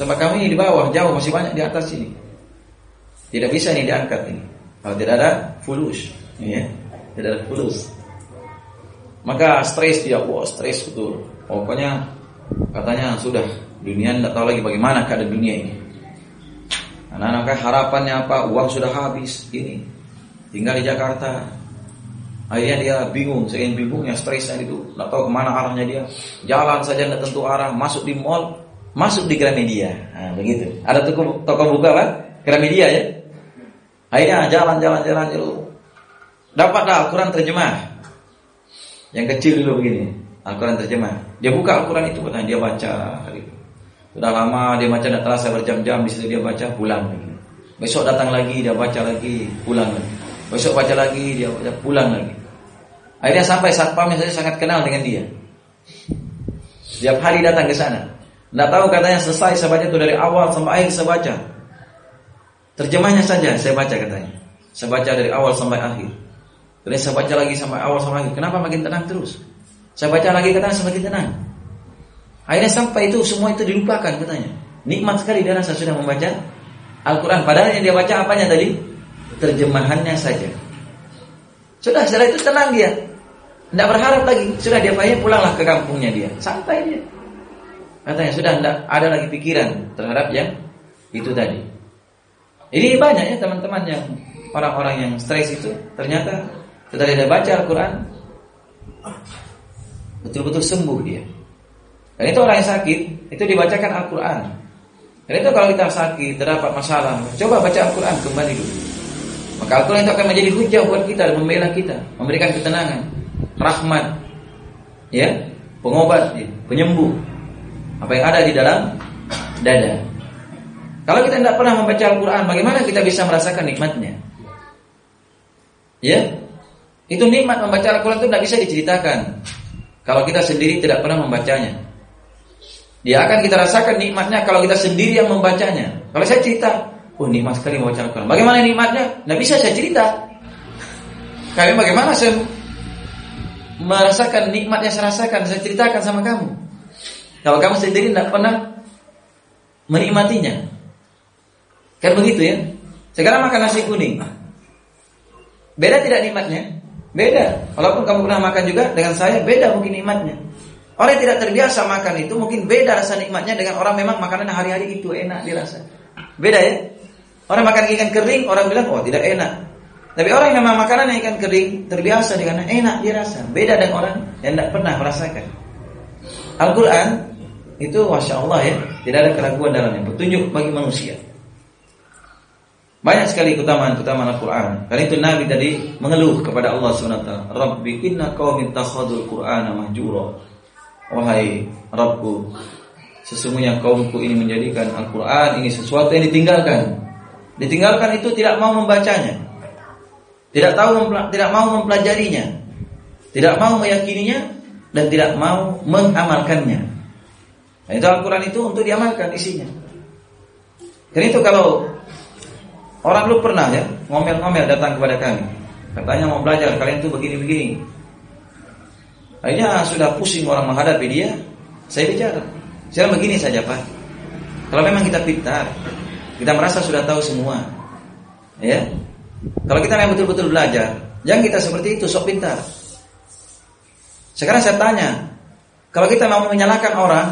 tempat kami di bawah jauh masih banyak di atas ini. Tidak bisa ini diangkat ini. Kalau tidak ada fulus, ya. Tidak ada fulus. Maka stres dia, wah stres betul. Pokoknya katanya sudah dunia tidak tahu lagi bagaimana keadaan dunia ini. Anak-anak harapannya apa? Uang sudah habis, ini tinggal di Jakarta. Akhirnya dia bingung, saya bingung ya stresnya itu, tidak tahu ke mana arahnya dia. Jalan saja tidak tentu arah, masuk di mall, masuk di Gramedia. Nah, begitu. Ada toko toko buka kan? Gramedia ya. Akhirnya jalan-jalan-jalan itu dapatlah Al-Quran terjemah yang kecil dulu begini, Al-Quran terjemah. Dia buka Al-Quran itu, dan dia baca. Gitu. Sudah lama dia baca, tidak terasa berjam-jam, di situ dia baca, pulang. Begini. Besok datang lagi dia baca lagi, pulang lagi. Besok baca lagi dia baca pulang lagi. Akhirnya sampai satpamnya saya sangat kenal dengan dia. Setiap hari datang ke sana. Tidak tahu katanya selesai saya baca itu dari awal sampai akhir saya baca. Terjemahnya saja saya baca katanya. Saya baca dari awal sampai akhir. Kemudian saya baca lagi sampai awal sampai akhir. Kenapa makin tenang terus? Saya baca lagi katanya semakin tenang. Akhirnya sampai itu semua itu dilupakan katanya. Nikmat sekali dia rasa sudah membaca Al-Quran. Padahal yang dia baca apanya tadi? Terjemahannya saja. Sudah setelah itu tenang dia. Tidak berharap lagi. Sudah dia payah pulanglah ke kampungnya dia. Santai dia. Katanya sudah tidak ada lagi pikiran terhadap yang itu tadi. Ini banyak ya teman-teman yang orang-orang yang stres itu ternyata setelah dia baca Al-Quran betul-betul sembuh dia. Dan itu orang yang sakit itu dibacakan Al-Quran. Dan itu kalau kita sakit, terdapat masalah, coba baca Al-Quran kembali dulu. Maka Al-Quran itu akan menjadi hujah buat kita dan membela kita, memberikan ketenangan, rahmat, ya, pengobat, ya, penyembuh. Apa yang ada di dalam dada. Kalau kita tidak pernah membaca Al-Quran, bagaimana kita bisa merasakan nikmatnya? Ya, itu nikmat membaca Al-Quran itu tidak bisa diceritakan. Kalau kita sendiri tidak pernah membacanya. Dia akan kita rasakan nikmatnya kalau kita sendiri yang membacanya. Kalau saya cerita, oh nikmat sekali membaca Al-Quran. Bagaimana nikmatnya? Tidak bisa saya cerita. Kalian bagaimana saya merasakan nikmat yang saya rasakan, saya ceritakan sama kamu. Kalau kamu sendiri tidak pernah menikmatinya. Kan begitu ya? Sekarang makan nasi kuning. Beda tidak nikmatnya? Beda. Walaupun kamu pernah makan juga dengan saya, beda mungkin nikmatnya. Orang yang tidak terbiasa makan itu mungkin beda rasa nikmatnya dengan orang memang makanan hari-hari itu enak dirasa. Beda ya? Orang makan ikan kering, orang bilang oh tidak enak. Tapi orang yang memang makanan ikan kering terbiasa dengan enak dirasa. Beda dengan orang yang tidak pernah merasakan. Al-Quran itu masya Allah ya, tidak ada keraguan dalamnya, petunjuk bagi manusia. Banyak sekali keutamaan-keutamaan Al-Quran. Karena itu Nabi tadi mengeluh kepada Allah SWT. Rabbi inna qawmin takhadul Qur'ana mahjura. Wahai Rabbku Sesungguhnya kaumku ini menjadikan Al-Quran Ini sesuatu yang ditinggalkan Ditinggalkan itu tidak mau membacanya Tidak tahu tidak mau mempelajarinya Tidak mau meyakininya Dan tidak mau mengamalkannya nah, Itu Al-Quran itu untuk diamalkan isinya Dan itu kalau Orang lu pernah ya Ngomel-ngomel datang kepada kami Katanya mau belajar kalian tuh begini-begini Akhirnya sudah pusing orang menghadapi dia. Saya bicara. Saya begini saja Pak. Kalau memang kita pintar, kita merasa sudah tahu semua. Ya. Kalau kita memang betul-betul belajar, jangan kita seperti itu sok pintar. Sekarang saya tanya, kalau kita mau menyalahkan orang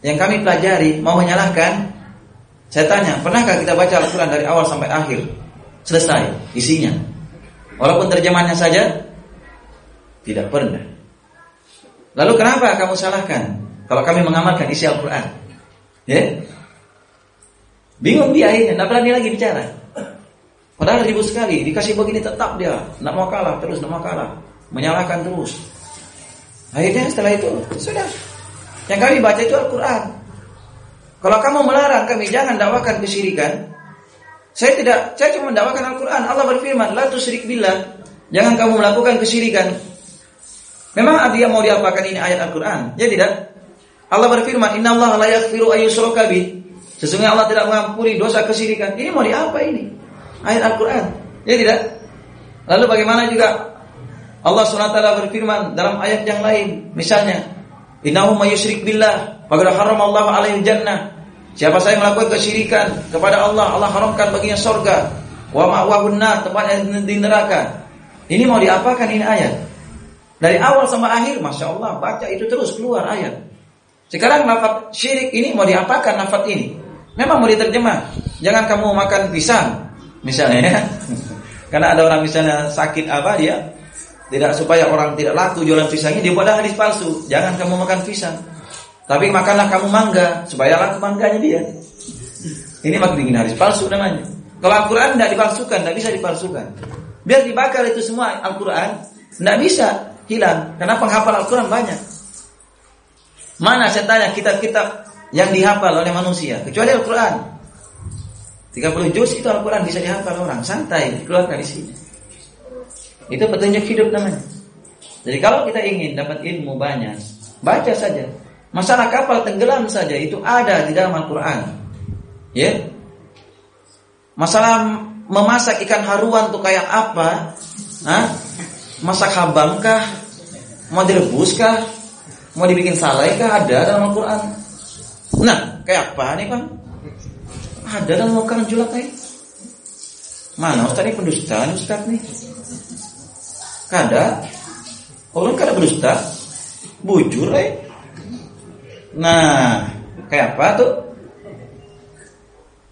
yang kami pelajari, mau menyalahkan, saya tanya, pernahkah kita baca Al-Quran dari awal sampai akhir? Selesai isinya. Walaupun terjemahannya saja, tidak pernah. Lalu kenapa kamu salahkan kalau kami mengamalkan isi Al-Quran? Ya? Bingung dia akhirnya, tidak berani lagi bicara. Padahal ribut sekali, dikasih begini tetap dia, tidak mau kalah terus, tidak mau kalah, menyalahkan terus. Akhirnya setelah itu sudah, yang kami baca itu Al-Quran. Kalau kamu melarang kami jangan dakwakan kesyirikan, saya tidak, saya cuma mendakwakan Al-Quran. Allah berfirman, la tusyrik billah. Jangan kamu melakukan kesyirikan. Memang dia mau diapakan ini ayat Al-Quran? Ya tidak. Allah berfirman, Inna Allah la yaghfiru ayyusroka Sesungguhnya Allah tidak mengampuni dosa kesyirikan. Ini mau diapa ini? Ayat Al-Quran. Ya tidak. Lalu bagaimana juga Allah SWT berfirman dalam ayat yang lain. Misalnya, Innahu mayyushrik billah. Haram Allah alaihi jannah. Siapa saya melakukan kesyirikan kepada Allah, Allah haramkan baginya sorga. Wa ma'wahun tempatnya di neraka. Ini mau diapakan ini ayat? Dari awal sampai akhir, masya Allah, baca itu terus keluar ayat. Sekarang nafat syirik ini mau diapakan nafat ini? Memang mau diterjemah. Jangan kamu makan pisang, misalnya ya. Karena ada orang misalnya sakit apa dia, tidak supaya orang tidak laku jualan pisangnya, dia buat hadis palsu. Jangan kamu makan pisang. Tapi makanlah kamu mangga, supaya laku mangganya dia. Ini makin bikin hadis palsu namanya. Kalau Al-Quran tidak dipalsukan, tidak bisa dipalsukan. Biar dibakar itu semua Al-Quran, tidak bisa hilang karena penghafal Al-Quran banyak. Mana saya tanya kitab-kitab yang dihafal oleh manusia kecuali Al-Quran. 30 juz itu Al-Quran bisa dihafal orang, santai, keluarkan di sini. Itu petunjuk hidup namanya. Jadi kalau kita ingin dapat ilmu banyak, baca saja. Masalah kapal tenggelam saja itu ada di dalam Al-Quran. Ya. Masalah memasak ikan haruan tuh kayak apa? Hah? Masak habang kah? Mau direbus kah? Mau dibikin salai kah? Ada dalam Al-Quran. Nah, kayak apa nih bang? Ada dalam makanan julakai. Mana Ustaz ini pendusta Ustaz nih? Kada. Orang kada berdusta. Bujur eh. Nah, kayak apa tuh?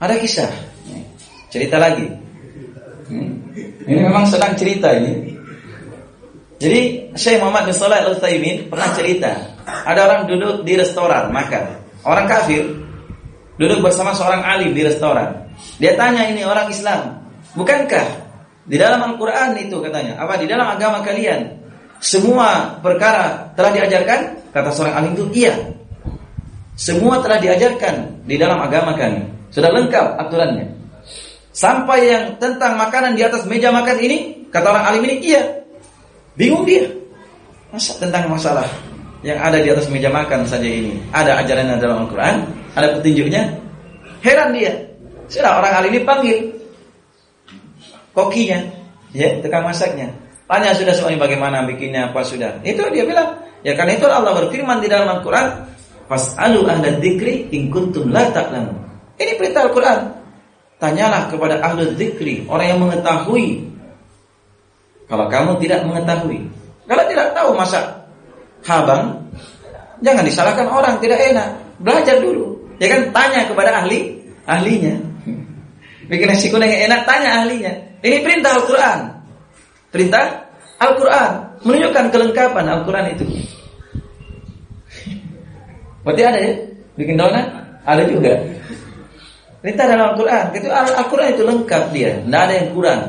Ada kisah. Cerita lagi. Hmm? Ini memang sedang cerita ini. Jadi Syekh Muhammad bin Shalih Al Utsaimin pernah cerita, ada orang duduk di restoran makan. Orang kafir Duduk bersama seorang alim di restoran. Dia tanya ini orang Islam, bukankah di dalam Al-Quran itu katanya, apa di dalam agama kalian semua perkara telah diajarkan? Kata seorang alim itu, iya. Semua telah diajarkan di dalam agama kami. Sudah lengkap aturannya. Sampai yang tentang makanan di atas meja makan ini, kata orang alim ini, iya. Bingung dia. Masa tentang masalah yang ada di atas meja makan saja ini. Ada ajaran dalam Al-Quran, ada petunjuknya. Heran dia. Sudah orang alim ini panggil kokinya, ya, tukang masaknya. Tanya sudah soalnya bagaimana bikinnya apa sudah. Itu dia bilang, ya karena itu Allah berfirman di dalam Al-Qur'an, "Fas'alu ahla dzikri in kuntum la ta'lamun." Ini perintah Al-Qur'an. Tanyalah kepada ahli dzikri, orang yang mengetahui. Kalau kamu tidak mengetahui, kalau tidak tahu masak habang, jangan disalahkan orang tidak enak. Belajar dulu. Ya kan tanya kepada ahli ahlinya. Bikin nasi kuning enak tanya ahlinya. Ini perintah Al-Qur'an. Perintah Al-Qur'an menunjukkan kelengkapan Al-Qur'an itu. Berarti ada ya? Bikin donat? Ada juga. Perintah dalam Al-Quran. Itu Al-Quran itu lengkap dia. Tidak ada yang kurang.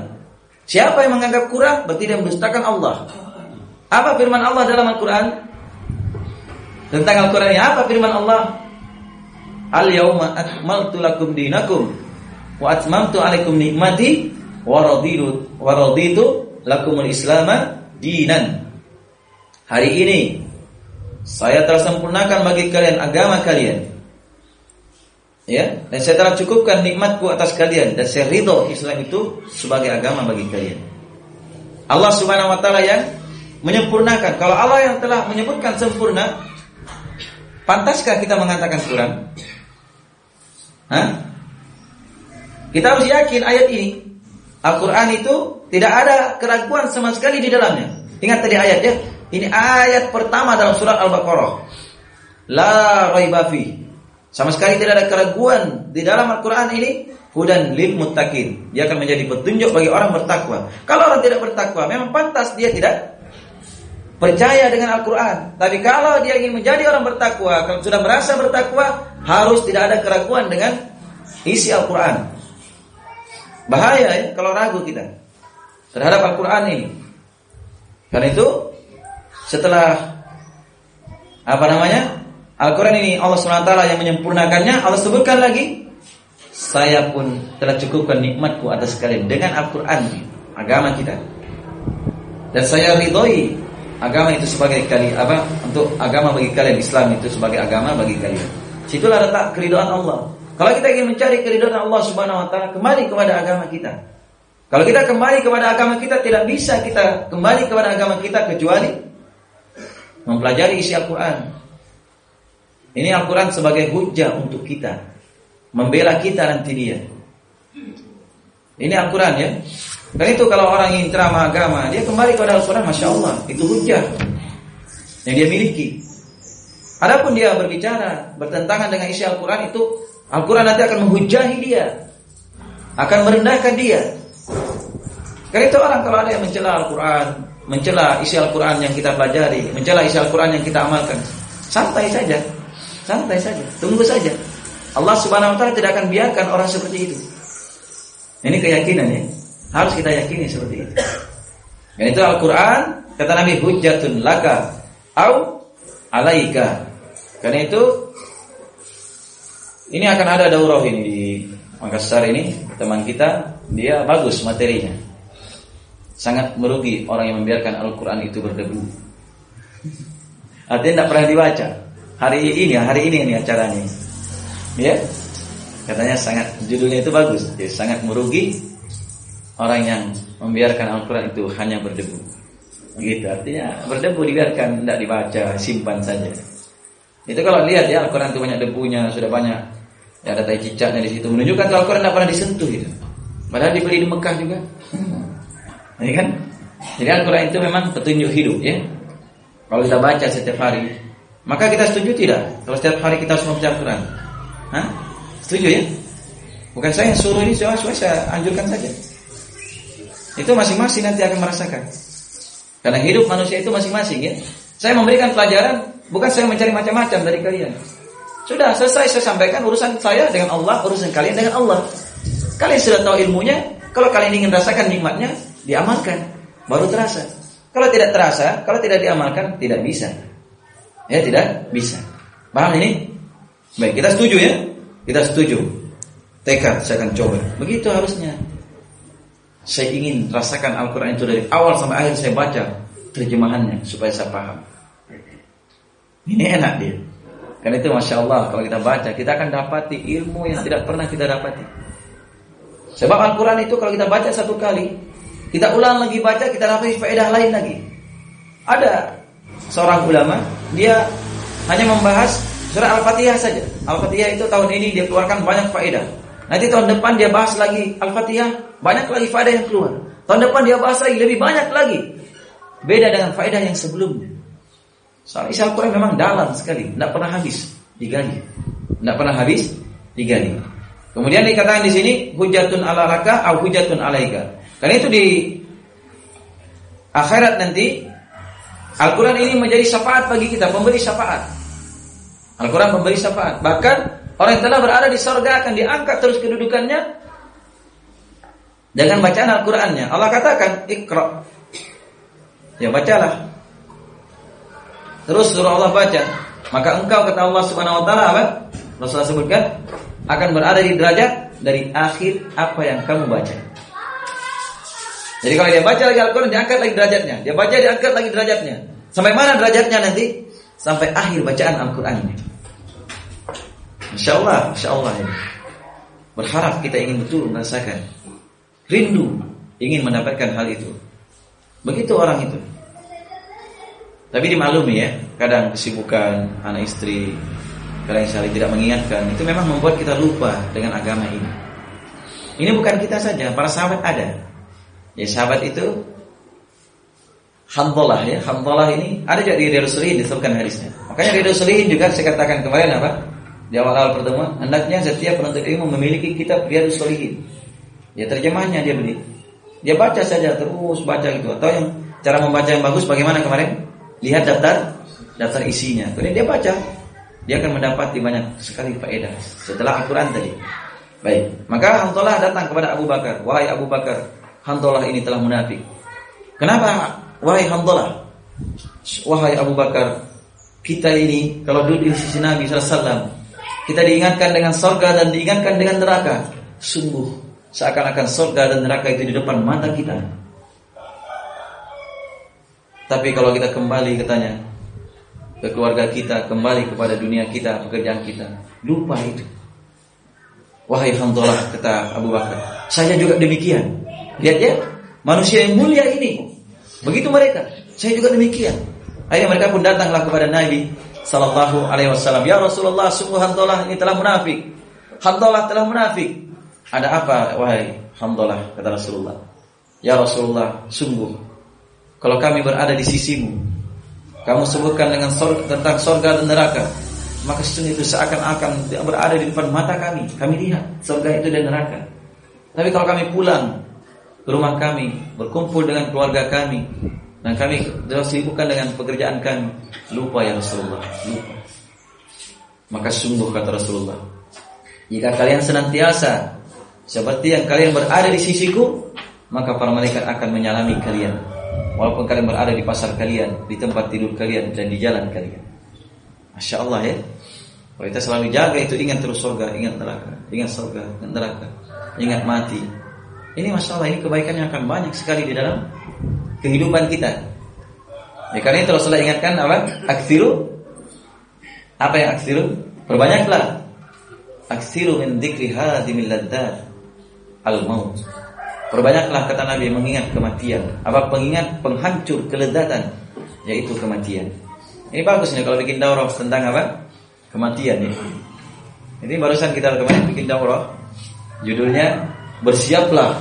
Siapa yang menganggap kurang, berarti dia mendustakan Allah. Apa firman Allah dalam Al-Quran? Tentang Al-Quran ini apa firman Allah? Al yauma akmaltu lakum dinakum wa atmamtu alaikum nikmati wa raditu wa raditu lakumul islama dinan. Hari ini saya telah sempurnakan bagi kalian agama kalian. Ya, dan saya telah cukupkan nikmatku atas kalian dan saya ridho Islam itu sebagai agama bagi kalian. Allah Subhanahu wa taala yang menyempurnakan. Kalau Allah yang telah menyebutkan sempurna, pantaskah kita mengatakan kurang? Hah? Kita harus yakin ayat ini. Al-Quran itu tidak ada keraguan sama sekali di dalamnya. Ingat tadi ayat ya. Ini ayat pertama dalam surat Al-Baqarah. La raibafi. Sama sekali tidak ada keraguan di dalam Al-Quran ini. Hudan lil muttaqin. Dia akan menjadi petunjuk bagi orang bertakwa. Kalau orang tidak bertakwa, memang pantas dia tidak percaya dengan Al-Quran. Tapi kalau dia ingin menjadi orang bertakwa, kalau sudah merasa bertakwa, harus tidak ada keraguan dengan isi Al-Quran. Bahaya ya kalau ragu kita terhadap Al-Quran ini. Karena itu setelah apa namanya Al-Quran ini Allah SWT yang menyempurnakannya Allah sebutkan lagi saya pun telah cukupkan nikmatku atas kalian dengan Al-Quran agama kita dan saya ridhoi agama itu sebagai kali apa untuk agama bagi kalian Islam itu sebagai agama bagi kalian. Situlah letak keridhaan Allah. Kalau kita ingin mencari keridhaan Allah Subhanahu wa taala, kembali kepada agama kita. Kalau kita kembali kepada agama kita tidak bisa kita kembali kepada agama kita kecuali mempelajari isi Al-Qur'an. Ini Al-Qur'an sebagai hujah untuk kita. Membela kita nanti dia. Ini Al-Quran ya. Dan itu kalau orang ingin ceramah agama, dia kembali kepada Al-Quran, Masya Allah. Itu hujah yang dia miliki. Adapun dia berbicara bertentangan dengan isi Al-Quran itu, Al-Quran nanti akan menghujahi dia. Akan merendahkan dia. Karena itu orang kalau ada yang mencela Al-Quran, mencela isi Al-Quran yang kita pelajari, mencela isi Al-Quran yang kita amalkan, santai saja. Santai saja, tunggu saja. Allah Subhanahu wa taala tidak akan biarkan orang seperti itu. Ini keyakinan ya. Harus kita yakini seperti itu. Dan itu Al-Quran kata Nabi hujatun laka au alaika. Karena itu ini akan ada daurah ini di Makassar ini teman kita dia bagus materinya. Sangat merugi orang yang membiarkan Al-Quran itu berdebu. Artinya tidak pernah dibaca. Hari ini, hari ini ini acaranya. Ya, katanya sangat judulnya itu bagus. Jadi sangat merugi orang yang membiarkan Al-Quran itu hanya berdebu. Gitu artinya berdebu dibiarkan tidak dibaca, simpan saja. Itu kalau lihat ya Al-Quran itu banyak debunya, sudah banyak Ya, ada tai cicaknya di situ menunjukkan kalau Al-Quran tidak pernah disentuh itu. Padahal dibeli di Mekah juga. Ya kan? Jadi Al-Quran itu memang petunjuk hidup ya. Kalau kita baca setiap hari, maka kita setuju tidak? Kalau setiap hari kita harus membaca Al-Quran. Hah? Setuju ya? Bukan saya yang suruh ini, saya, saya anjurkan saja. Itu masing-masing nanti akan merasakan. Karena hidup manusia itu masing-masing ya. Saya memberikan pelajaran, bukan saya mencari macam-macam dari kalian. Sudah selesai saya sampaikan urusan saya dengan Allah, urusan kalian dengan Allah. Kalian sudah tahu ilmunya, kalau kalian ingin rasakan nikmatnya, diamalkan, baru terasa. Kalau tidak terasa, kalau tidak diamalkan, tidak bisa. Ya, tidak bisa. Paham ini? Baik, kita setuju ya? Kita setuju. Tekad saya akan coba. Begitu harusnya. Saya ingin rasakan Al-Quran itu dari awal sampai akhir saya baca terjemahannya supaya saya paham. Ini enak dia. Karena itu Masya Allah kalau kita baca Kita akan dapati ilmu yang tidak pernah kita dapati. Sebab Al-Quran itu kalau kita baca satu kali Kita ulang lagi baca Kita dapat faedah lain lagi. Ada seorang ulama Dia hanya membahas surah Al-Fatihah saja. Al-Fatihah itu tahun ini dia keluarkan banyak faedah. Nanti tahun depan dia bahas lagi Al-Fatihah Banyak lagi faedah yang keluar. Tahun depan dia bahas lagi lebih banyak lagi. Beda dengan faedah yang sebelumnya Soal isi Al-Quran memang dalam sekali, tidak pernah habis digali, tidak pernah habis digali. Kemudian dikatakan di sini hujatun ala raka atau hujatun alaika. Karena itu di akhirat nanti Al-Quran ini menjadi syafaat bagi kita, pemberi syafaat. Al-Quran memberi syafaat. Bahkan orang yang telah berada di sorga akan diangkat terus kedudukannya dengan bacaan Al-Qurannya. Allah katakan, ikra. Ya bacalah. Terus surah Allah baca, maka engkau kata Allah Subhanahu wa taala apa? Rasulullah sebutkan akan berada di derajat dari akhir apa yang kamu baca. Jadi kalau dia baca lagi Al-Quran, diangkat lagi derajatnya. Dia baca, diangkat lagi derajatnya. Sampai mana derajatnya nanti? Sampai akhir bacaan Al-Quran ini. Insya Allah, Insya Allah ya. Berharap kita ingin betul merasakan. Rindu ingin mendapatkan hal itu. Begitu orang itu. Tapi dimaklumi ya, kadang kesibukan anak istri, kadang saling tidak mengingatkan, itu memang membuat kita lupa dengan agama ini. Ini bukan kita saja, para sahabat ada. Ya sahabat itu Hamdalah ya, Hamdalah ini ada juga di Shalihin disebutkan hadisnya. Makanya Riyadhus Shalihin juga saya katakan kemarin apa? Di awal-awal pertemuan, hendaknya setiap penuntut ilmu memiliki kitab Riyadhus Shalihin. Ya terjemahnya dia beli. Dia baca saja terus baca gitu atau yang cara membaca yang bagus bagaimana kemarin? Lihat daftar daftar isinya. Kemudian dia baca, dia akan mendapati banyak sekali faedah setelah Al-Quran tadi. Baik, maka Hantolah datang kepada Abu Bakar. Wahai Abu Bakar, Hantolah ini telah munafik. Kenapa? Wahai Hantolah, wahai Abu Bakar, kita ini kalau duduk di sisi Nabi SAW, kita diingatkan dengan sorga dan diingatkan dengan neraka. Sungguh seakan-akan sorga dan neraka itu di depan mata kita. Tapi kalau kita kembali katanya ke keluarga kita, kembali kepada dunia kita, pekerjaan kita, lupa itu. Wahai Hanzalah kata Abu Bakar, saya juga demikian. Lihat ya, manusia yang mulia ini. Begitu mereka, saya juga demikian. Akhirnya mereka pun datanglah kepada Nabi sallallahu alaihi wasallam. Ya Rasulullah, sungguh Hanzalah ini telah munafik. Hanzalah telah munafik. Ada apa wahai Hanzalah kata Rasulullah? Ya Rasulullah, sungguh kalau kami berada di sisimu, kamu sebutkan dengan sorga, tentang sorga dan neraka, maka sesungguhnya itu seakan-akan berada di depan mata kami. Kami lihat sorga itu dan neraka. Tapi kalau kami pulang ke rumah kami, berkumpul dengan keluarga kami, dan kami disibukkan dengan pekerjaan kami, lupa ya Rasulullah, lupa. Maka sungguh kata Rasulullah, jika kalian senantiasa seperti yang kalian berada di sisiku, maka para malaikat akan menyalami kalian Walaupun kalian berada di pasar kalian, di tempat tidur kalian dan di jalan kalian. Masya Allah ya. Kalau kita selalu jaga itu ingat terus surga, ingat neraka, ingat surga, ingat neraka, ingat mati. Ini masalah ini kebaikan yang akan banyak sekali di dalam kehidupan kita. Ya, karena itu Rasulullah ingatkan apa? Aksiru. Apa yang aksiru? Perbanyaklah. Aksiru min dzikri hadimil ladzat al-maut. Perbanyaklah kata Nabi mengingat kematian. Apa pengingat penghancur kelezatan yaitu kematian. Ini bagus nih kalau bikin daurah tentang apa? kematian ya. Ini barusan kita kemarin bikin daurah judulnya bersiaplah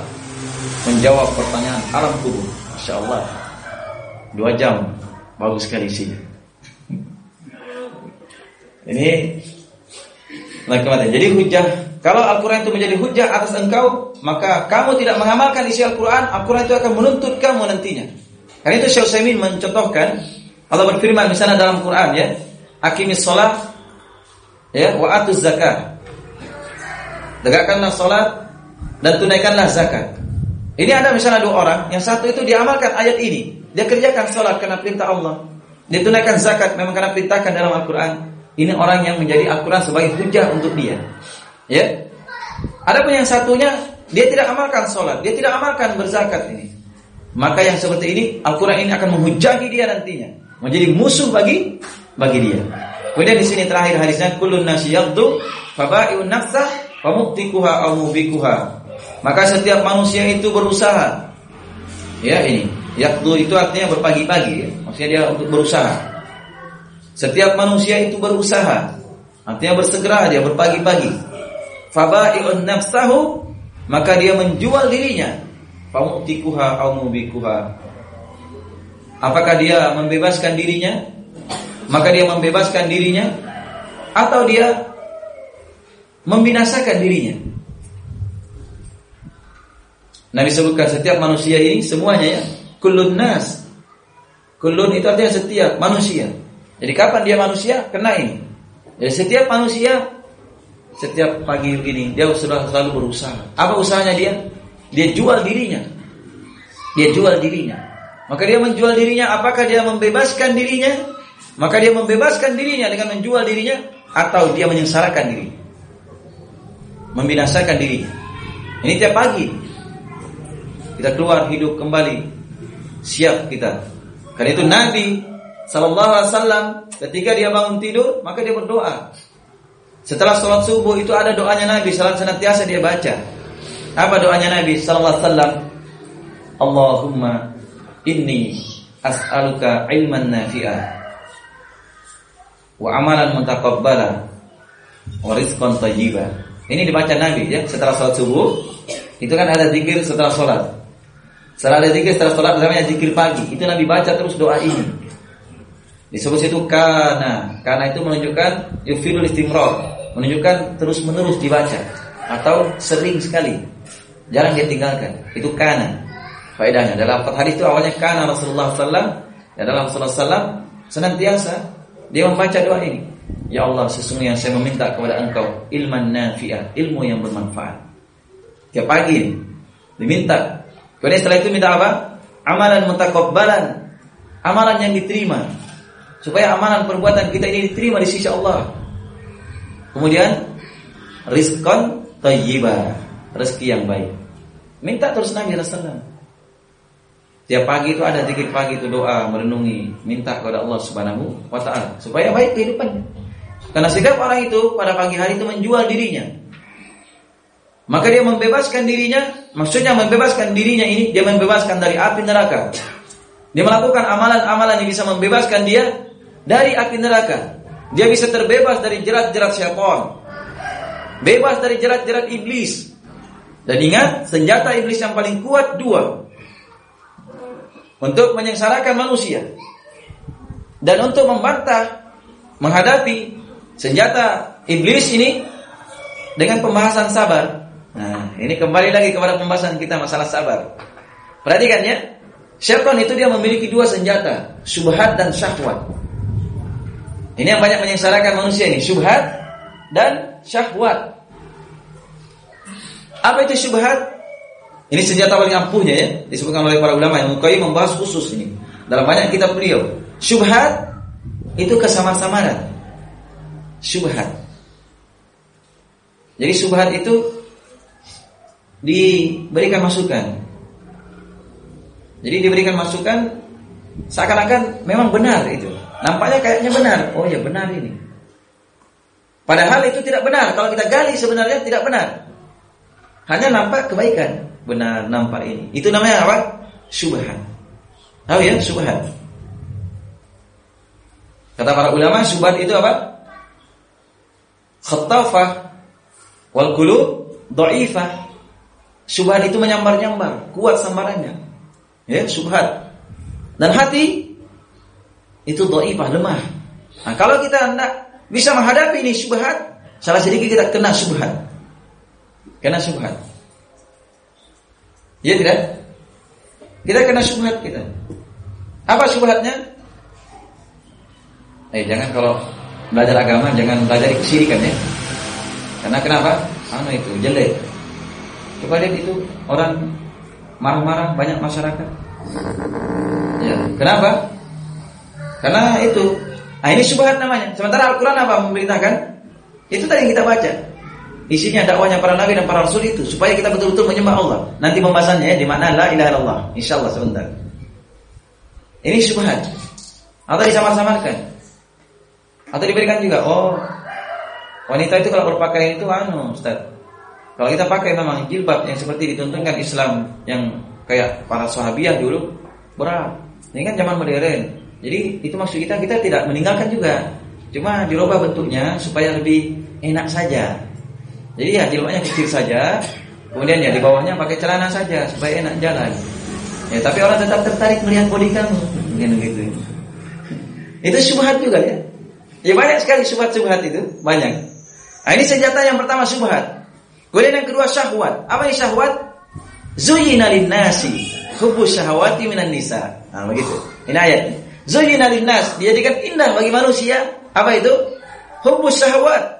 menjawab pertanyaan alam kubur. Masya Allah dua jam bagus sekali isinya. Ini nah kematian. Jadi hujah kalau Al-Quran itu menjadi hujah atas engkau, maka kamu tidak mengamalkan isi Al-Quran, Al-Quran itu akan menuntut kamu nantinya. Karena itu Syekh Utsaimin mencontohkan Allah berfirman misalnya dalam Quran ya, akimis sholat ya wa zakat. Tegakkanlah salat dan tunaikanlah zakat. Ini ada misalnya dua orang, yang satu itu diamalkan ayat ini, dia kerjakan salat karena perintah Allah. Dia tunaikan zakat memang karena perintahkan dalam Al-Qur'an. Ini orang yang menjadi Al-Qur'an sebagai hujah untuk dia. Ya. Adapun yang satunya dia tidak amalkan salat, dia tidak amalkan berzakat ini. Maka yang seperti ini Al-Qur'an ini akan menghujani dia nantinya, menjadi musuh bagi bagi dia. Kemudian di sini terakhir hadisnya kullun nasi yaghdu faba'iun nafsah wa muqtikuha aw mubikuha. Maka setiap manusia itu berusaha. Ya ini, yaghdu itu artinya berpagi-pagi ya. Maksudnya dia untuk berusaha. Setiap manusia itu berusaha. Artinya bersegera dia berpagi-pagi. Faba'iun nafsahu maka dia menjual dirinya. Famuqtikuha aw mubikuha. Apakah dia membebaskan dirinya maka dia membebaskan dirinya atau dia membinasakan dirinya. Nabi sebutkan setiap manusia ini semuanya ya, kullun nas. Kullun itu artinya setiap manusia. Jadi kapan dia manusia? Kena ini. Jadi setiap manusia setiap pagi ini dia sudah selalu berusaha. Apa usahanya dia? Dia jual dirinya. Dia jual dirinya. Maka dia menjual dirinya apakah dia membebaskan dirinya maka dia membebaskan dirinya dengan menjual dirinya atau dia menyengsarakan diri. Membinasakan dirinya. Ini tiap pagi. Kita keluar hidup kembali. Siap kita. Karena itu Nabi Sallallahu Alaihi Wasallam ketika dia bangun tidur maka dia berdoa. Setelah sholat subuh itu ada doanya Nabi Salam senantiasa dia baca. Apa doanya Nabi Sallallahu Wasallam? Allahumma inni as'aluka ilman nafi'ah wa amalan mutaqabbala wa rizqan thayyiba. Ini dibaca Nabi ya setelah salat subuh. Itu kan ada zikir setelah salat. Setelah ada zikir setelah salat namanya zikir pagi. Itu Nabi baca terus doa ini. Disebut itu kana. Kana itu menunjukkan yufidul istimrar, menunjukkan terus-menerus dibaca atau sering sekali. Jarang dia tinggalkan. Itu kana. Faedahnya dalam hadis itu awalnya kana Rasulullah sallallahu dalam Rasulullah sallallahu senantiasa dia membaca doa ini. Ya Allah, sesungguhnya saya meminta kepada Engkau ilman nafi'ah, ilmu yang bermanfaat. Tiap pagi diminta. Kemudian setelah itu minta apa? Amalan mutakabbalan. Amalan yang diterima. Supaya amalan perbuatan kita ini diterima di sisi Allah. Kemudian rizqan thayyibah, rezeki yang baik. Minta terus Nabi Rasulullah. Tiap pagi itu ada zikir pagi itu doa merenungi, minta kepada Allah Subhanahu wa taala supaya baik kehidupannya. Karena sikap orang itu pada pagi hari itu menjual dirinya. Maka dia membebaskan dirinya, maksudnya membebaskan dirinya ini dia membebaskan dari api neraka. Dia melakukan amalan-amalan yang bisa membebaskan dia dari api neraka. Dia bisa terbebas dari jerat-jerat syaitan. Bebas dari jerat-jerat iblis. Dan ingat, senjata iblis yang paling kuat dua untuk menyengsarakan manusia dan untuk membantah menghadapi senjata iblis ini dengan pembahasan sabar. Nah, ini kembali lagi kepada pembahasan kita masalah sabar. Perhatikan ya, syaitan itu dia memiliki dua senjata, subhat dan syahwat. Ini yang banyak menyengsarakan manusia ini, subhat dan syahwat. Apa itu subhat? Ini senjata paling ampuhnya ya, disebutkan oleh para ulama yang Mukai membahas khusus ini dalam banyak kitab beliau. Syubhat itu kesama-samaan. Syubhat. Jadi subhat itu diberikan masukan. Jadi diberikan masukan seakan-akan memang benar itu. Nampaknya kayaknya benar. Oh ya benar ini. Padahal itu tidak benar. Kalau kita gali sebenarnya tidak benar. Hanya nampak kebaikan. Benar nampak ini. Itu namanya apa? Subhat. Tahu ya subhat. Kata para ulama subhat itu apa? Khattafah wal qulub. Subhat itu menyambar-nyambar, kuat sambarannya. Ya, subhat. Dan hati itu dhaifah, lemah. Nah, kalau kita hendak bisa menghadapi ini subhat, salah sedikit kita kena subhat. Kena subhat. Ya tidak? Kita kena subhat kita. Apa subhatnya? Eh jangan kalau belajar agama jangan belajar kesirikan ya. Karena kenapa? Anu itu jelek. Coba lihat itu orang marah-marah banyak masyarakat. Ya, kenapa? Karena itu. Nah ini subhat namanya. Sementara Al-Quran apa memberitakan? Itu tadi yang kita baca. Isinya dakwanya para nabi dan para rasul itu supaya kita betul-betul menyembah Allah. Nanti pembahasannya ya, di mana la ilaha illallah. Insyaallah sebentar. Ini subhat. Atau disamar-samarkan. Atau diberikan juga oh wanita itu kalau berpakaian itu anu Ustaz. Kalau kita pakai memang jilbab yang seperti dituntunkan Islam yang kayak para sahabiah dulu berat. Ini kan zaman modern. Jadi itu maksud kita kita tidak meninggalkan juga. Cuma dirubah bentuknya supaya lebih enak saja. Jadi ya jilbabnya kecil saja, kemudian ya di bawahnya pakai celana saja supaya enak jalan. Ya tapi orang tetap tertarik melihat body kamu, mungkin gitu. Itu subhat juga ya. Ya banyak sekali subhat-subhat itu, banyak. Nah, ini senjata yang pertama subhat. Kemudian yang kedua syahwat. Apa ini syahwat? Zuyina nasi hubbu syahwati minan nisa. Nah, begitu. Ini ayatnya. Zuyina nas dijadikan indah bagi manusia. Apa itu? Hubbu syahwat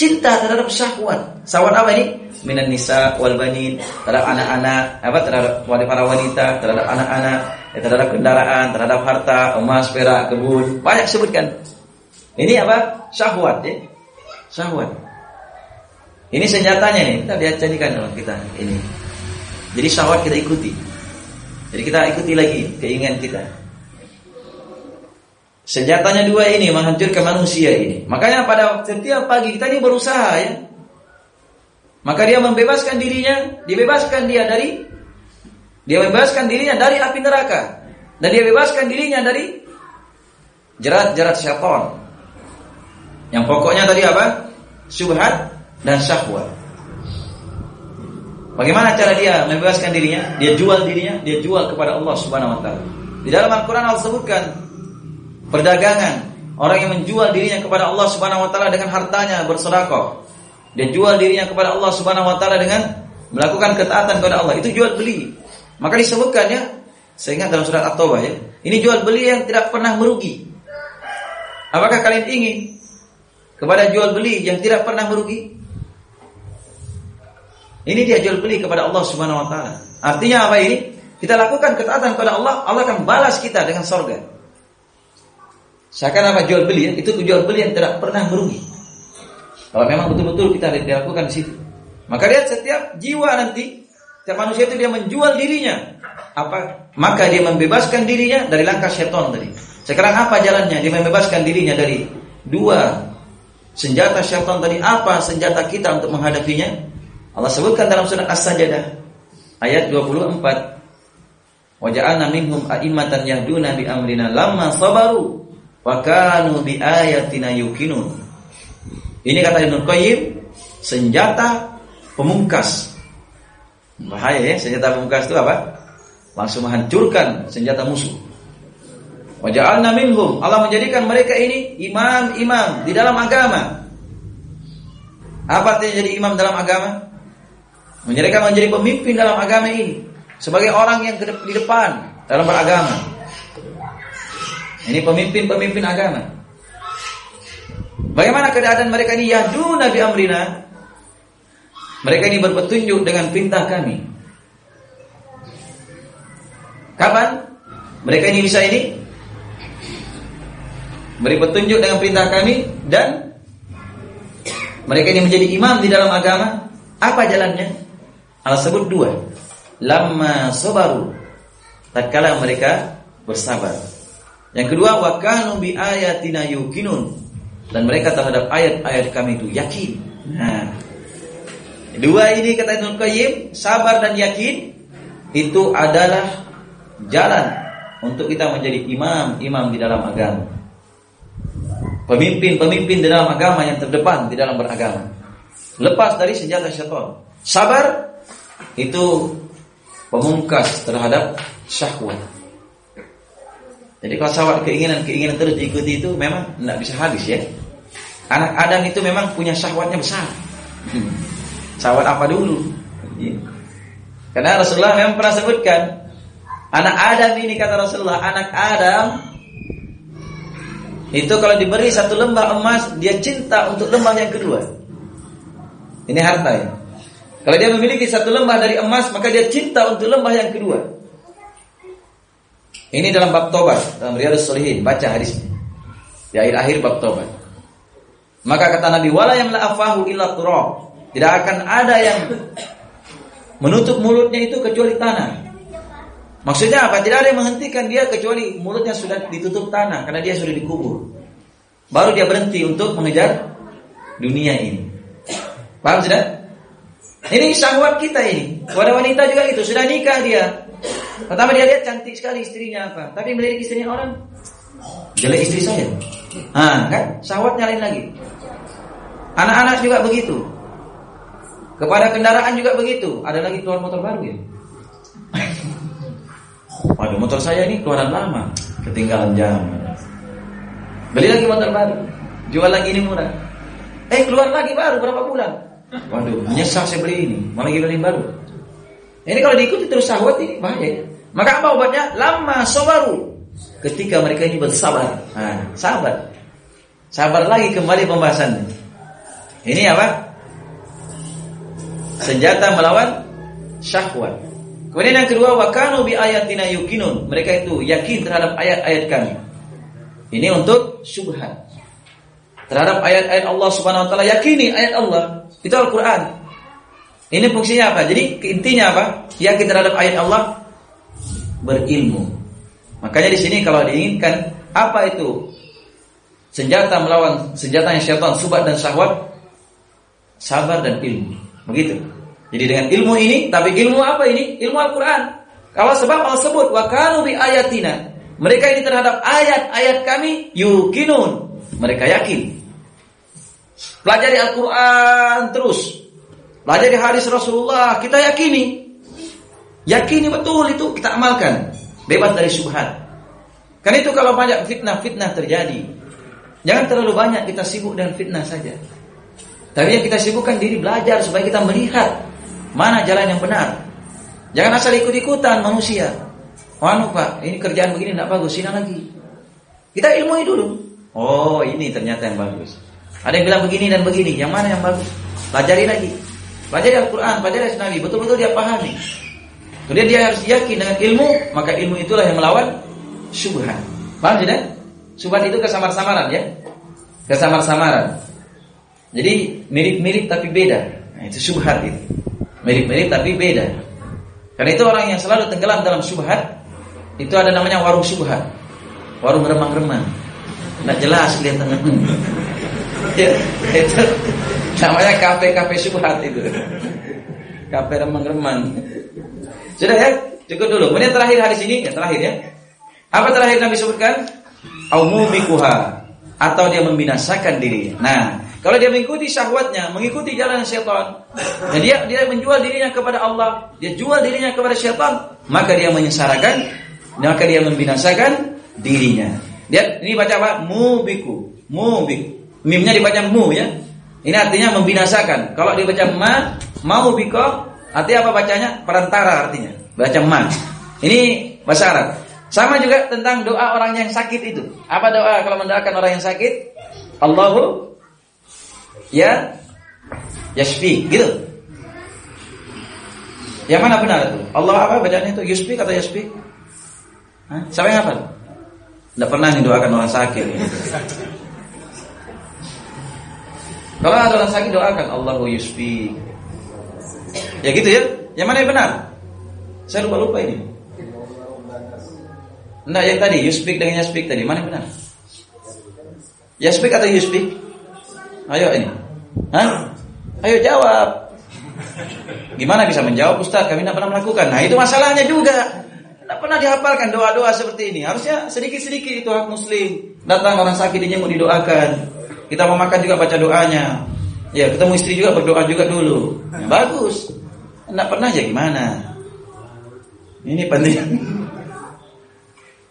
cinta terhadap syahwat. Syahwat apa ini? Minan nisa wal banin, terhadap anak-anak, apa terhadap para wanita, terhadap anak-anak, ya, terhadap kendaraan, terhadap harta, emas, perak, kebun. Banyak sebutkan. Ini apa? Syahwat ya. Syahwat. Ini senjatanya nih, kita lihat jadikan dalam kita ini. Jadi syahwat kita ikuti. Jadi kita ikuti lagi keinginan kita. Senjatanya dua ini menghancurkan manusia ini. Makanya pada setiap pagi kita ini berusaha ya. Maka dia membebaskan dirinya, dibebaskan dia dari dia membebaskan dirinya dari api neraka dan dia bebaskan dirinya dari jerat-jerat syaitan. Yang pokoknya tadi apa? Subhat dan syahwat. Bagaimana cara dia membebaskan dirinya? Dia jual dirinya, dia jual kepada Allah Subhanahu wa taala. Di dalam Al-Qur'an Allah sebutkan perdagangan, orang yang menjual dirinya kepada Allah Subhanahu wa taala dengan hartanya bersedekah. Dia jual dirinya kepada Allah Subhanahu wa taala dengan melakukan ketaatan kepada Allah. Itu jual beli. Maka disebutkan ya, saya ingat dalam surat At-Taubah ya. Ini jual beli yang tidak pernah merugi. Apakah kalian ingin kepada jual beli yang tidak pernah merugi? Ini dia jual beli kepada Allah Subhanahu wa taala. Artinya apa ini? Kita lakukan ketaatan kepada Allah, Allah akan balas kita dengan surga. Seakan apa jual beli ya, itu jual beli yang tidak pernah merugi. Kalau memang betul-betul kita dilakukan di situ. Maka lihat setiap jiwa nanti, setiap manusia itu dia menjual dirinya. Apa? Maka dia membebaskan dirinya dari langkah syaitan tadi. Sekarang apa jalannya? Dia membebaskan dirinya dari dua senjata syaitan tadi. Apa senjata kita untuk menghadapinya? Allah sebutkan dalam surat As-Sajdah ayat 24. Waja'alna minhum a'immatan yahduna bi amrina lamma sabaru wa kanu bi ayatina yuqinun. Ini kata Ibnu Qayyim, senjata pemungkas. Bahaya ya, senjata pemungkas itu apa? Langsung menghancurkan senjata musuh. Waja'alna minhum, Allah menjadikan mereka ini imam-imam di dalam agama. Apa artinya jadi imam dalam agama? Menjadikan menjadi pemimpin dalam agama ini sebagai orang yang di depan dalam beragama. Ini pemimpin-pemimpin agama. Bagaimana keadaan mereka ini? Yahdu Nabi amrina. Mereka ini berpetunjuk dengan perintah kami. Kapan mereka ini bisa ini? Beri petunjuk dengan perintah kami dan mereka ini menjadi imam di dalam agama, apa jalannya? Allah sebut dua. Lama sobaru. Tatkala mereka bersabar. Yang kedua, wakanu bi ayatina yukinun. Dan mereka terhadap ayat-ayat kami itu yakin. Nah, dua ini kata Ibnu Qayyim, sabar dan yakin itu adalah jalan untuk kita menjadi imam-imam di dalam agama pemimpin-pemimpin di dalam agama yang terdepan di dalam beragama. Lepas dari senjata syaitan. Sabar itu pemungkas terhadap syahwat. Jadi kalau syahwat keinginan-keinginan terus diikuti itu memang tidak bisa habis ya. Anak Adam itu memang punya syahwatnya besar. Syahwat apa dulu? Karena Rasulullah memang pernah sebutkan anak Adam ini kata Rasulullah, anak Adam itu kalau diberi satu lembah emas, dia cinta untuk lembah yang kedua. Ini harta ya. Kalau dia memiliki satu lembah dari emas, maka dia cinta untuk lembah yang kedua. Ini dalam bab tobat, dalam Riyadus Solihin, baca hadisnya. Di akhir-akhir bab tobat. Maka kata Nabi, wala yang la'afahu illa turab. Tidak akan ada yang menutup mulutnya itu kecuali tanah. Maksudnya apa? Tidak ada yang menghentikan dia kecuali mulutnya sudah ditutup tanah karena dia sudah dikubur. Baru dia berhenti untuk mengejar dunia ini. Paham sudah? Ini syahwat kita ini. Pada wanita juga itu sudah nikah dia. Pertama dia lihat cantik sekali istrinya apa, tapi melirik istrinya orang jelek istri saya. Ah, kan? Syahwat nyalain lagi. Anak-anak juga begitu. Kepada kendaraan juga begitu. Ada lagi keluar motor baru ya. Waduh motor saya ini keluaran lama Ketinggalan jam Beli lagi motor baru Jual lagi ini murah Eh keluar lagi baru berapa bulan Waduh menyesal saya beli ini Malah beli baru Ini kalau diikuti terus sahwat ini bahaya Maka apa obatnya? Lama sobaru Ketika mereka ini bersabar nah, Sabar Sabar lagi kembali pembahasannya Ini apa? Senjata melawan syahwat Kemudian yang kedua wakanu bi ayatina yukinun. Mereka itu yakin terhadap ayat-ayat kami. Ini untuk syubhat. Terhadap ayat-ayat Allah Subhanahu wa taala yakini ayat Allah. Itu Al-Qur'an. Ini fungsinya apa? Jadi intinya apa? Yakin terhadap ayat Allah berilmu. Makanya di sini kalau diinginkan apa itu senjata melawan senjata yang syaitan, subat dan syahwat, sabar dan ilmu. Begitu. Jadi dengan ilmu ini, tapi ilmu apa ini? Ilmu Al-Quran. Kalau sebab Allah sebut, wa kanu bi ayatina. Mereka ini terhadap ayat-ayat kami yukinun. Mereka yakin. Pelajari Al-Quran terus. Pelajari hadis Rasulullah, kita yakini. Yakini betul itu kita amalkan. Bebas dari syubhat. Kan itu kalau banyak fitnah-fitnah terjadi. Jangan terlalu banyak kita sibuk dengan fitnah saja. Tapi yang kita sibukkan diri belajar supaya kita melihat Mana jalan yang benar? Jangan asal ikut-ikutan manusia. Wanu pak, ini kerjaan begini tidak bagus, sini lagi. Kita ilmui dulu. Oh ini ternyata yang bagus. Ada yang bilang begini dan begini, yang mana yang bagus? Pelajari lagi. Pelajari Al-Quran, pelajari Nabi, betul-betul dia pahami. Kemudian dia harus yakin dengan ilmu, maka ilmu itulah yang melawan syubhat. Paham tidak? Syubhat itu kesamar-samaran ya. Kesamar-samaran. Jadi mirip-mirip tapi beda. Nah, itu syubhat itu. Mirip-mirip tapi beda. Karena itu orang yang selalu tenggelam dalam syubhat itu ada namanya warung syubhat. Warung remang-remang. Tidak jelas kelihatan. Ya, itu namanya kafe-kafe syubhat itu. Kafe remang-remang. Sudah ya? Cukup dulu. Kemudian terakhir hadis ini, ya terakhir ya. Apa terakhir Nabi sebutkan? Aumubikuha atau dia membinasakan dirinya. Nah, kalau dia mengikuti syahwatnya, mengikuti jalan syaitan, dan dia dia menjual dirinya kepada Allah, dia jual dirinya kepada syaitan, maka dia menyesarakan, maka dia membinasakan dirinya. Dia ini baca apa? Mubiku, mubik. Mimnya dibaca mu ya. Ini artinya membinasakan. Kalau dibaca ma, mau biko, artinya apa bacanya? Perantara artinya. Baca ma. Ini bahasa Arab. Sama juga tentang doa orang yang sakit itu. Apa doa kalau mendoakan orang yang sakit? Allahu ya yashfi gitu. Yang mana benar itu? Allah apa bacanya itu? Yusfi kata yashfi? Hah? Siapa yang apa? Tidak pernah nih doakan orang sakit. Kalau ada orang sakit doakan Allahu yusfi. Ya gitu ya. Yang mana yang benar? Saya lupa lupa ini. Nah yang tadi yusfik dengan yasfik tadi mana yang benar? Yasfik atau yusfik? Ayo ini. Hah? Ayo jawab. Gimana bisa menjawab Ustaz? Kami tidak pernah melakukan. Nah itu masalahnya juga. Tidak pernah dihafalkan doa-doa seperti ini. Harusnya sedikit-sedikit itu hak muslim. Datang orang sakit mau didoakan. Kita mau makan juga baca doanya. Ya ketemu istri juga berdoa juga dulu. Ya, bagus. Tidak pernah aja gimana? Ini penting.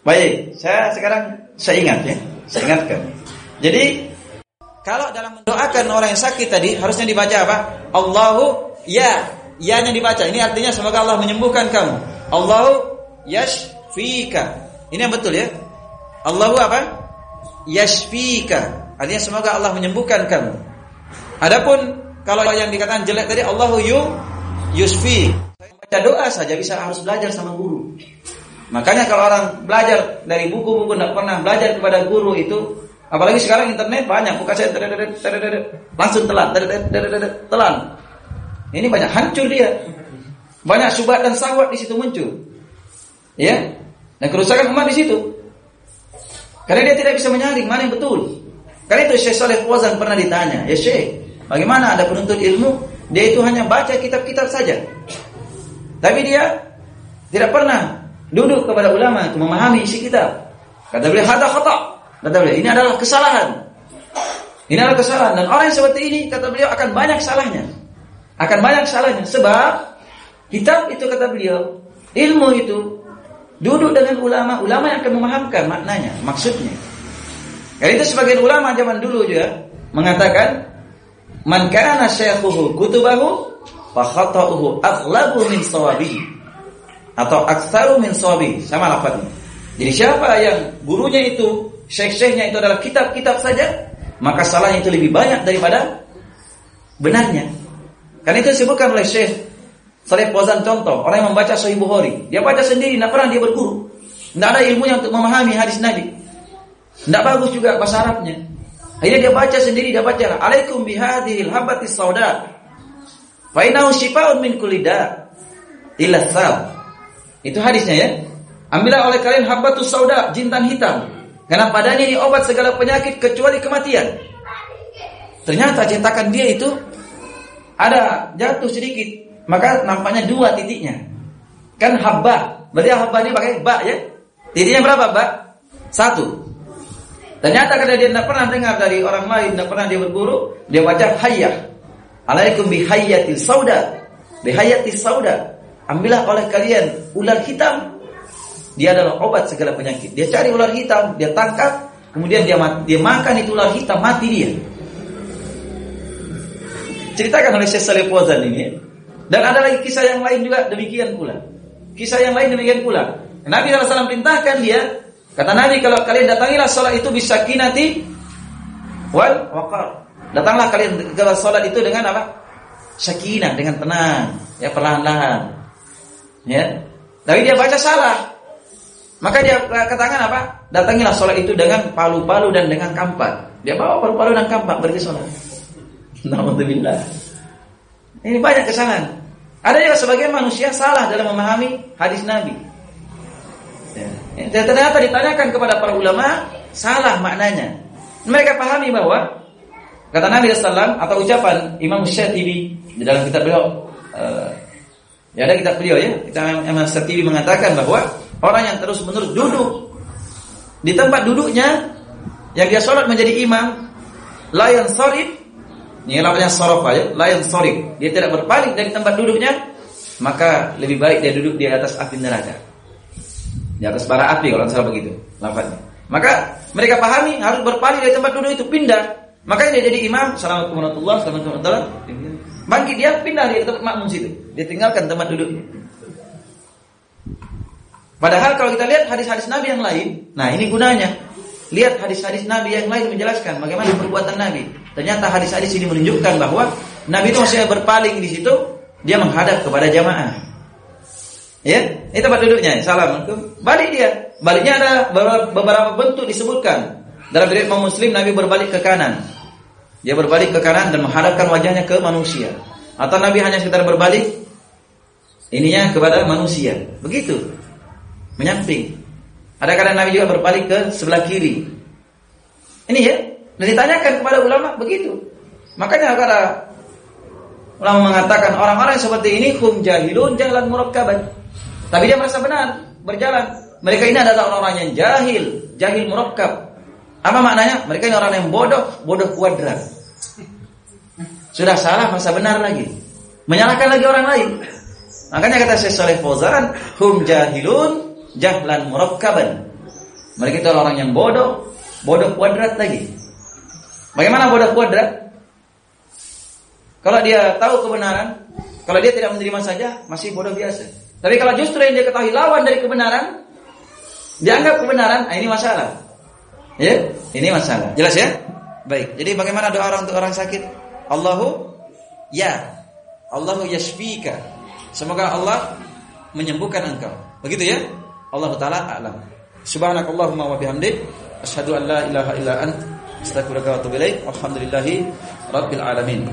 Baik, saya sekarang saya ingat ya, saya ingatkan. Jadi kalau dalam mendoakan orang yang sakit tadi harusnya dibaca apa? Allahu ya, ya yang dibaca. Ini artinya semoga Allah menyembuhkan kamu. Allahu yashfika. Ini yang betul ya. Allahu apa? Yashfika. Artinya semoga Allah menyembuhkan kamu. Adapun kalau yang dikatakan jelek tadi Allahu yu yusfi. Baca doa saja bisa harus belajar sama guru. Makanya kalau orang belajar dari buku-buku tidak pernah belajar kepada guru itu Apalagi sekarang internet banyak, buka saya langsung telan, telan. Ini banyak hancur dia. Banyak subhat dan sahwat di situ muncul. Ya. Dan kerusakan umat di situ. Karena dia tidak bisa menyaring mana yang betul. Karena itu Syekh Saleh Fauzan pernah ditanya, "Ya Syekh, bagaimana ada penuntut ilmu? Dia itu hanya baca kitab-kitab saja. Tapi dia tidak pernah duduk kepada ulama untuk memahami isi kitab. Kata beliau, "Hada khata'." Kata beliau, ini adalah kesalahan. Ini adalah kesalahan dan orang yang seperti ini kata beliau akan banyak salahnya. Akan banyak salahnya sebab kitab itu kata beliau, ilmu itu duduk dengan ulama, ulama yang akan memahamkan maknanya, maksudnya. Karena itu sebagian ulama zaman dulu juga mengatakan man kana syaykhuhu kutubahu fa khata'uhu aghlabu min sawabihi atau aktsaru min sawabihi sama lafaznya. Jadi siapa yang gurunya itu syekh-syekhnya itu adalah kitab-kitab saja, maka salahnya itu lebih banyak daripada benarnya. Karena itu disebutkan oleh Syekh Saleh Fauzan contoh, orang yang membaca Sahih Bukhari, dia baca sendiri, tidak pernah dia berguru. Tidak ada ilmunya untuk memahami hadis Nabi. Tidak bagus juga bahasa Arabnya. Akhirnya dia baca sendiri, dia baca Alaikum bihadhil habatis sauda. Fa innahu shifaa'un min kulli da' illa Itu hadisnya ya. Ambillah oleh kalian habatus sauda, jintan hitam. Karena padanya ini obat segala penyakit kecuali kematian. Ternyata cetakan dia itu ada jatuh sedikit, maka nampaknya dua titiknya. Kan habba, berarti habba ini pakai ba ya. Titiknya berapa, Ba? Satu. Ternyata karena dia tidak pernah dengar dari orang lain, tidak pernah dia berguru, dia baca hayyah. Alaikum bihayyatil sauda. Bihayyatil sauda. Ambillah oleh kalian ular hitam dia adalah obat segala penyakit. Dia cari ular hitam, dia tangkap, kemudian dia dia makan itu ular hitam, mati dia. Ceritakan oleh Syekh Saleh Fauzan ini. Dan ada lagi kisah yang lain juga demikian pula. Kisah yang lain demikian pula. Nabi SAW perintahkan dia, kata Nabi kalau kalian datangilah sholat itu bisa kinati wal waqar. Datanglah kalian ke sholat itu dengan apa? Sakinah, dengan tenang, ya perlahan-lahan. Ya. Tapi dia baca salah. Maka dia katakan apa? Datangilah sholat itu dengan palu-palu dan dengan kampak. Dia bawa palu-palu dan kampak pergi sholat. Alhamdulillah. Ini banyak kesalahan. Ada juga sebagian manusia salah dalam memahami hadis Nabi. Ya. Ternyata ditanyakan kepada para ulama salah maknanya. Mereka pahami bahwa kata Nabi SAW atau ucapan Imam Syatibi di dalam kitab beliau, uh, ya ada kitab beliau ya, kita Imam Syatibi mengatakan bahwa Orang yang terus menerus duduk di tempat duduknya yang dia sholat menjadi imam, layan sorif, ini namanya sorof ya, layan sorif. Dia tidak berpaling dari tempat duduknya, maka lebih baik dia duduk di atas api neraka. Di atas bara api kalau salah begitu lafaznya. Maka mereka pahami harus berpaling dari tempat duduk itu pindah. Makanya dia jadi imam, assalamualaikum warahmatullahi wabarakatuh. Bangkit dia pindah di tempat makmum situ. Dia tinggalkan tempat duduknya. Padahal kalau kita lihat hadis-hadis Nabi yang lain, nah ini gunanya. Lihat hadis-hadis Nabi yang lain menjelaskan bagaimana perbuatan Nabi. Ternyata hadis-hadis ini menunjukkan bahwa Nabi itu masih berpaling di situ, dia menghadap kepada jamaah. Ya, ini tempat duduknya. Assalamualaikum. Balik dia. Baliknya ada beberapa bentuk disebutkan. Dalam riwayat Muslim Nabi berbalik ke kanan. Dia berbalik ke kanan dan menghadapkan wajahnya ke manusia. Atau Nabi hanya sekitar berbalik ininya kepada manusia. Begitu. Menyamping. Ada kadang Nabi juga berbalik ke sebelah kiri. Ini ya. Dan ditanyakan kepada ulama begitu. Makanya kada ulama mengatakan orang-orang seperti ini hum jahilun jalan murakkaban. Tapi dia merasa benar berjalan. Mereka ini adalah orang-orang yang jahil, jahil murakkab. Apa maknanya? Mereka ini orang yang bodoh, bodoh kuadrat. Sudah salah masa benar lagi. Menyalahkan lagi orang lain. Makanya kata Syekh Saleh Fauzan, hum jahilun jahlan murakkaban. Mereka itu orang yang bodoh, bodoh kuadrat lagi. Bagaimana bodoh kuadrat? Kalau dia tahu kebenaran, kalau dia tidak menerima saja, masih bodoh biasa. Tapi kalau justru yang dia ketahui lawan dari kebenaran, dianggap kebenaran, nah ini masalah. Ya, ini masalah. Jelas ya? Baik. Jadi bagaimana doa orang untuk orang sakit? Allahu ya. Allahu yashfika. Semoga Allah menyembuhkan engkau. Begitu ya? Allah taala a'lam. Subhanakallahumma wa bihamdik asyhadu an la ilaha illa ant astaghfiruka wa atubu ilaik. Alhamdulillahi rabbil alamin.